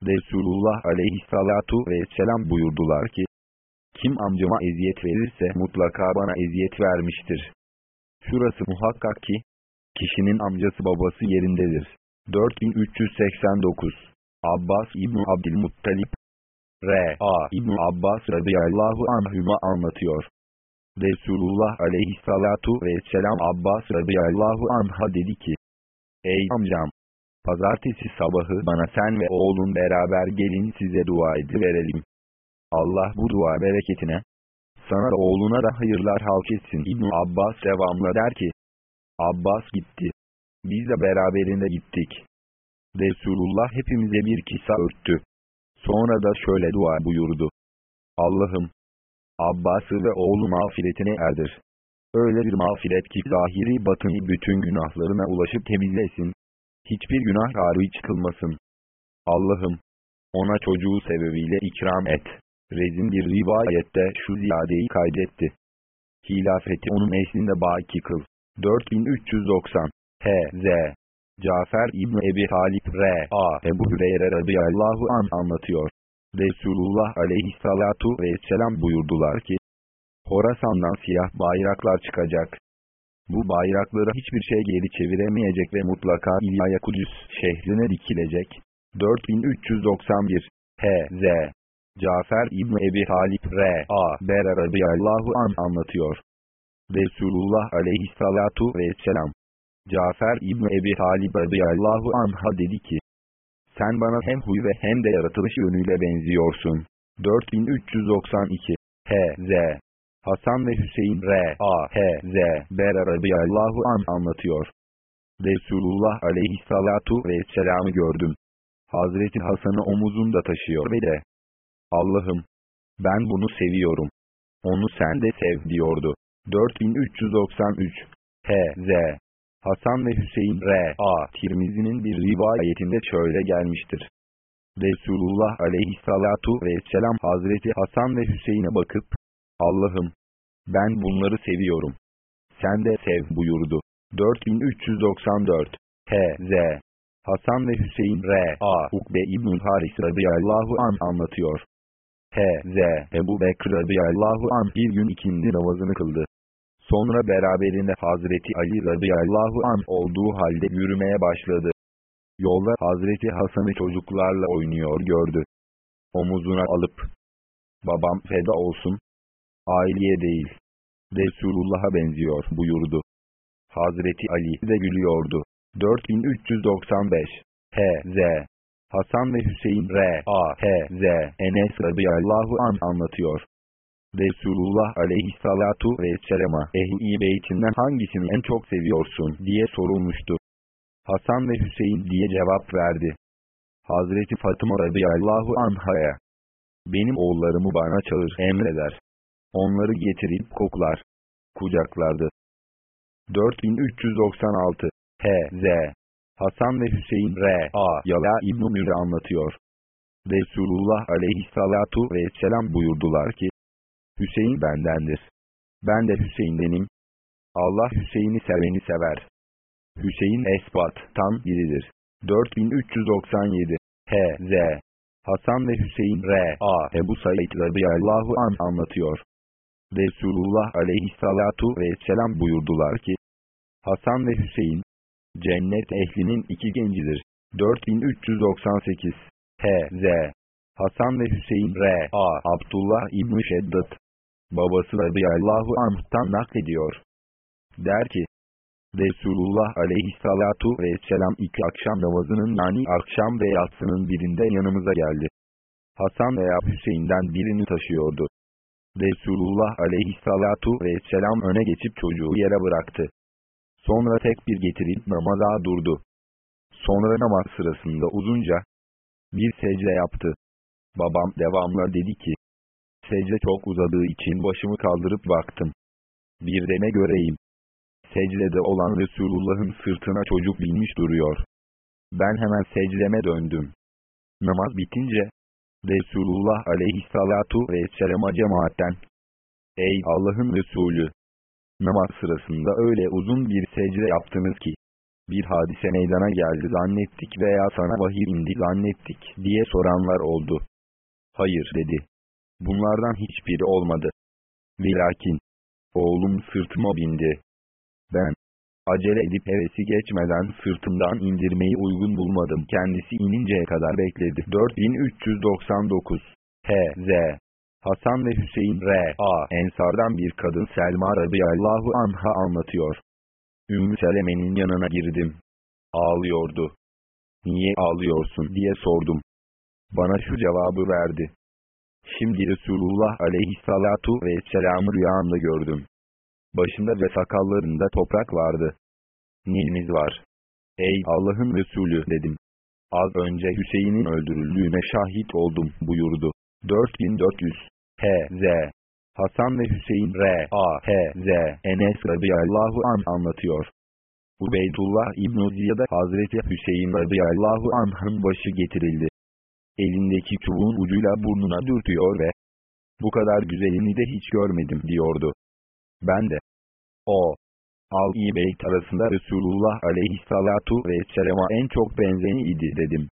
Resulullah aleyhissalatu vesselam buyurdular ki, kim amcama eziyet verirse mutlaka bana eziyet vermiştir. Şurası muhakkak ki, kişinin amcası babası yerindedir. 4389 Abbas İbni Abdülmuttalip R.A. İbni Abbas radıyallahu anhüma anlatıyor. Resulullah aleyhissalatu vesselam Abbas radıyallahu anha dedi ki, Ey amcam! Pazartesi sabahı bana sen ve oğlun beraber gelin size dua verelim. Allah bu dua bereketine, sana da oğluna da hayırlar halk etsin. ibn Abbas devamla der ki, Abbas gitti. Biz de beraberinde gittik. Resulullah hepimize bir kisa örttü. Sonra da şöyle dua buyurdu. Allah'ım, Abbas'ı ve oğlu mağfiretine erdir. Öyle bir mağfiret ki zahiri batını bütün günahlarına ulaşıp temizlesin. Hiçbir günah hariç çıkılmasın. Allah'ım, ona çocuğu sebebiyle ikram et. Rezin bir rivayette şu ziyadeyi kaydetti. Hilafeti onun eslinde baki kıl. 4390 H.Z. Cafer İbni Ebi Talip R.A. Ebu Hüreyre radıyallahu an anlatıyor. Resulullah aleyhissalatu vesselam buyurdular ki, Horasan'dan siyah bayraklar çıkacak. Bu bayrakları hiçbir şey geri çeviremeyecek ve mutlaka İlyaya Kudüs şehrine dikilecek. 4391 H.Z. Cafer İbni Ebi Talip R.A. Bera radıyallahu an anlatıyor. Resulullah aleyhissalatu vesselam. Cafer İbni Ebi Talib radıyallahu anha dedi ki, sen bana hem huy ve hem de yaratılış yönüyle benziyorsun. 4392 H.Z. Hasan ve Hüseyin R.A.H.Z. Bera radıyallahu an anlatıyor. Resulullah aleyhissalatu vesselam'ı gördüm. Hazreti Hasan'ı omuzunda taşıyor ve de Allah'ım ben bunu seviyorum. Onu sen de sev diyordu. 4393 H.Z. Hasan ve Hüseyin R.A. Tirmizi'nin bir rivayetinde şöyle gelmiştir. Resulullah aleyhissalatu vesselam Hazreti Hasan ve Hüseyin'e bakıp, Allah'ım, ben bunları seviyorum. Sen de sev buyurdu. 4394 H.Z. Hasan ve Hüseyin R.A. Ukbe İbn-i Haris radıyallahu an anlatıyor. H.Z. Ebu Bekir radıyallahu an bir gün ikindi namazını kıldı. Sonra beraberinde Hazreti Ali radıyallahu an olduğu halde yürümeye başladı. Yolda Hazreti Hasan'ı çocuklarla oynuyor gördü. Omuzuna alıp, babam feda olsun, aileye değil, Resulullah'a benziyor buyurdu. Hazreti Ali de gülüyordu. 4395 H.Z. Hasan ve Hüseyin R.A.H.Z. Enes radıyallahu an anlatıyor. Resulullah aleyhissalatu vesselama ehl-i beytinden hangisini en çok seviyorsun diye sorulmuştu. Hasan ve Hüseyin diye cevap verdi. Hazreti Fatıma radıyallahu anhaya. Benim oğullarımı bana çağır emreder. Onları getirip koklar. Kucaklardı. 4396 H.Z. Hasan ve Hüseyin R.A. Yala İbn-i anlatıyor. Resulullah aleyhissalatu vesselam buyurdular ki, Hüseyin bendendir. Ben de Hüseyin'denim. Allah Hüseyin'i seveni sever. Hüseyin Esbat'tan biridir. 4397 H.Z. Hasan ve Hüseyin R.A. Ebu Said radıyallahu an anlatıyor. Resulullah aleyhissalatu vesselam buyurdular ki, Hasan ve Hüseyin, cennet ehlinin iki gencidir. 4398 H.Z. Hasan ve Hüseyin R.A. Abdullah İbn-i Şeddat, babası radıyallahu anh'tan naklediyor. Der ki, Resulullah aleyhissalatu vesselam iki akşam namazının yani akşam ve yatsının birinde yanımıza geldi. Hasan veya Hüseyin'den birini taşıyordu. Resulullah aleyhissalatu vesselam öne geçip çocuğu yere bıraktı. Sonra tek bir getirip namaza durdu. Sonra namaz sırasında uzunca bir secde yaptı. Babam devamla dedi ki, secde çok uzadığı için başımı kaldırıp baktım. Bir de ne göreyim. Secdede olan Resulullah'ın sırtına çocuk binmiş duruyor. Ben hemen secdeme döndüm. Namaz bitince, Resulullah aleyhissalatu vesselam'a cemaatten, Ey Allah'ın Resulü! Namaz sırasında öyle uzun bir secde yaptınız ki, bir hadise meydana geldi zannettik veya sana vahiy indi zannettik diye soranlar oldu. Hayır dedi. Bunlardan hiçbiri olmadı. Velakin, oğlum sırtıma bindi. Ben, acele edip hevesi geçmeden sırtımdan indirmeyi uygun bulmadım. Kendisi ininceye kadar bekledi. 4399 H.Z. Hasan ve Hüseyin R.A. Ensardan bir kadın Selma radıyallahu anha anlatıyor. Ümmü Seleme'nin yanına girdim. Ağlıyordu. Niye ağlıyorsun diye sordum. Bana şu cevabı verdi. Şimdi Resulullah aleyhissalatu vesselam'ı rüyamda gördüm. Başında ve sakallarında toprak vardı. Neyiniz var? Ey Allah'ın Resulü dedim. Az önce Hüseyin'in öldürüldüğüne şahit oldum buyurdu. 4400 H.Z. Hasan ve Hüseyin R.A.H.Z. Enes radıyallahu an anlatıyor. Ubeydullah İbn-i Ziyad'a Hazreti Hüseyin radıyallahu anh'ın başı getirildi. Elindeki çubuğun ucuyla burnuna dürtüyor ve bu kadar güzelini de hiç görmedim diyordu. Ben de o Al-i Beyt arasında Resulullah aleyhissalatu vesselama en çok benzeni dedim.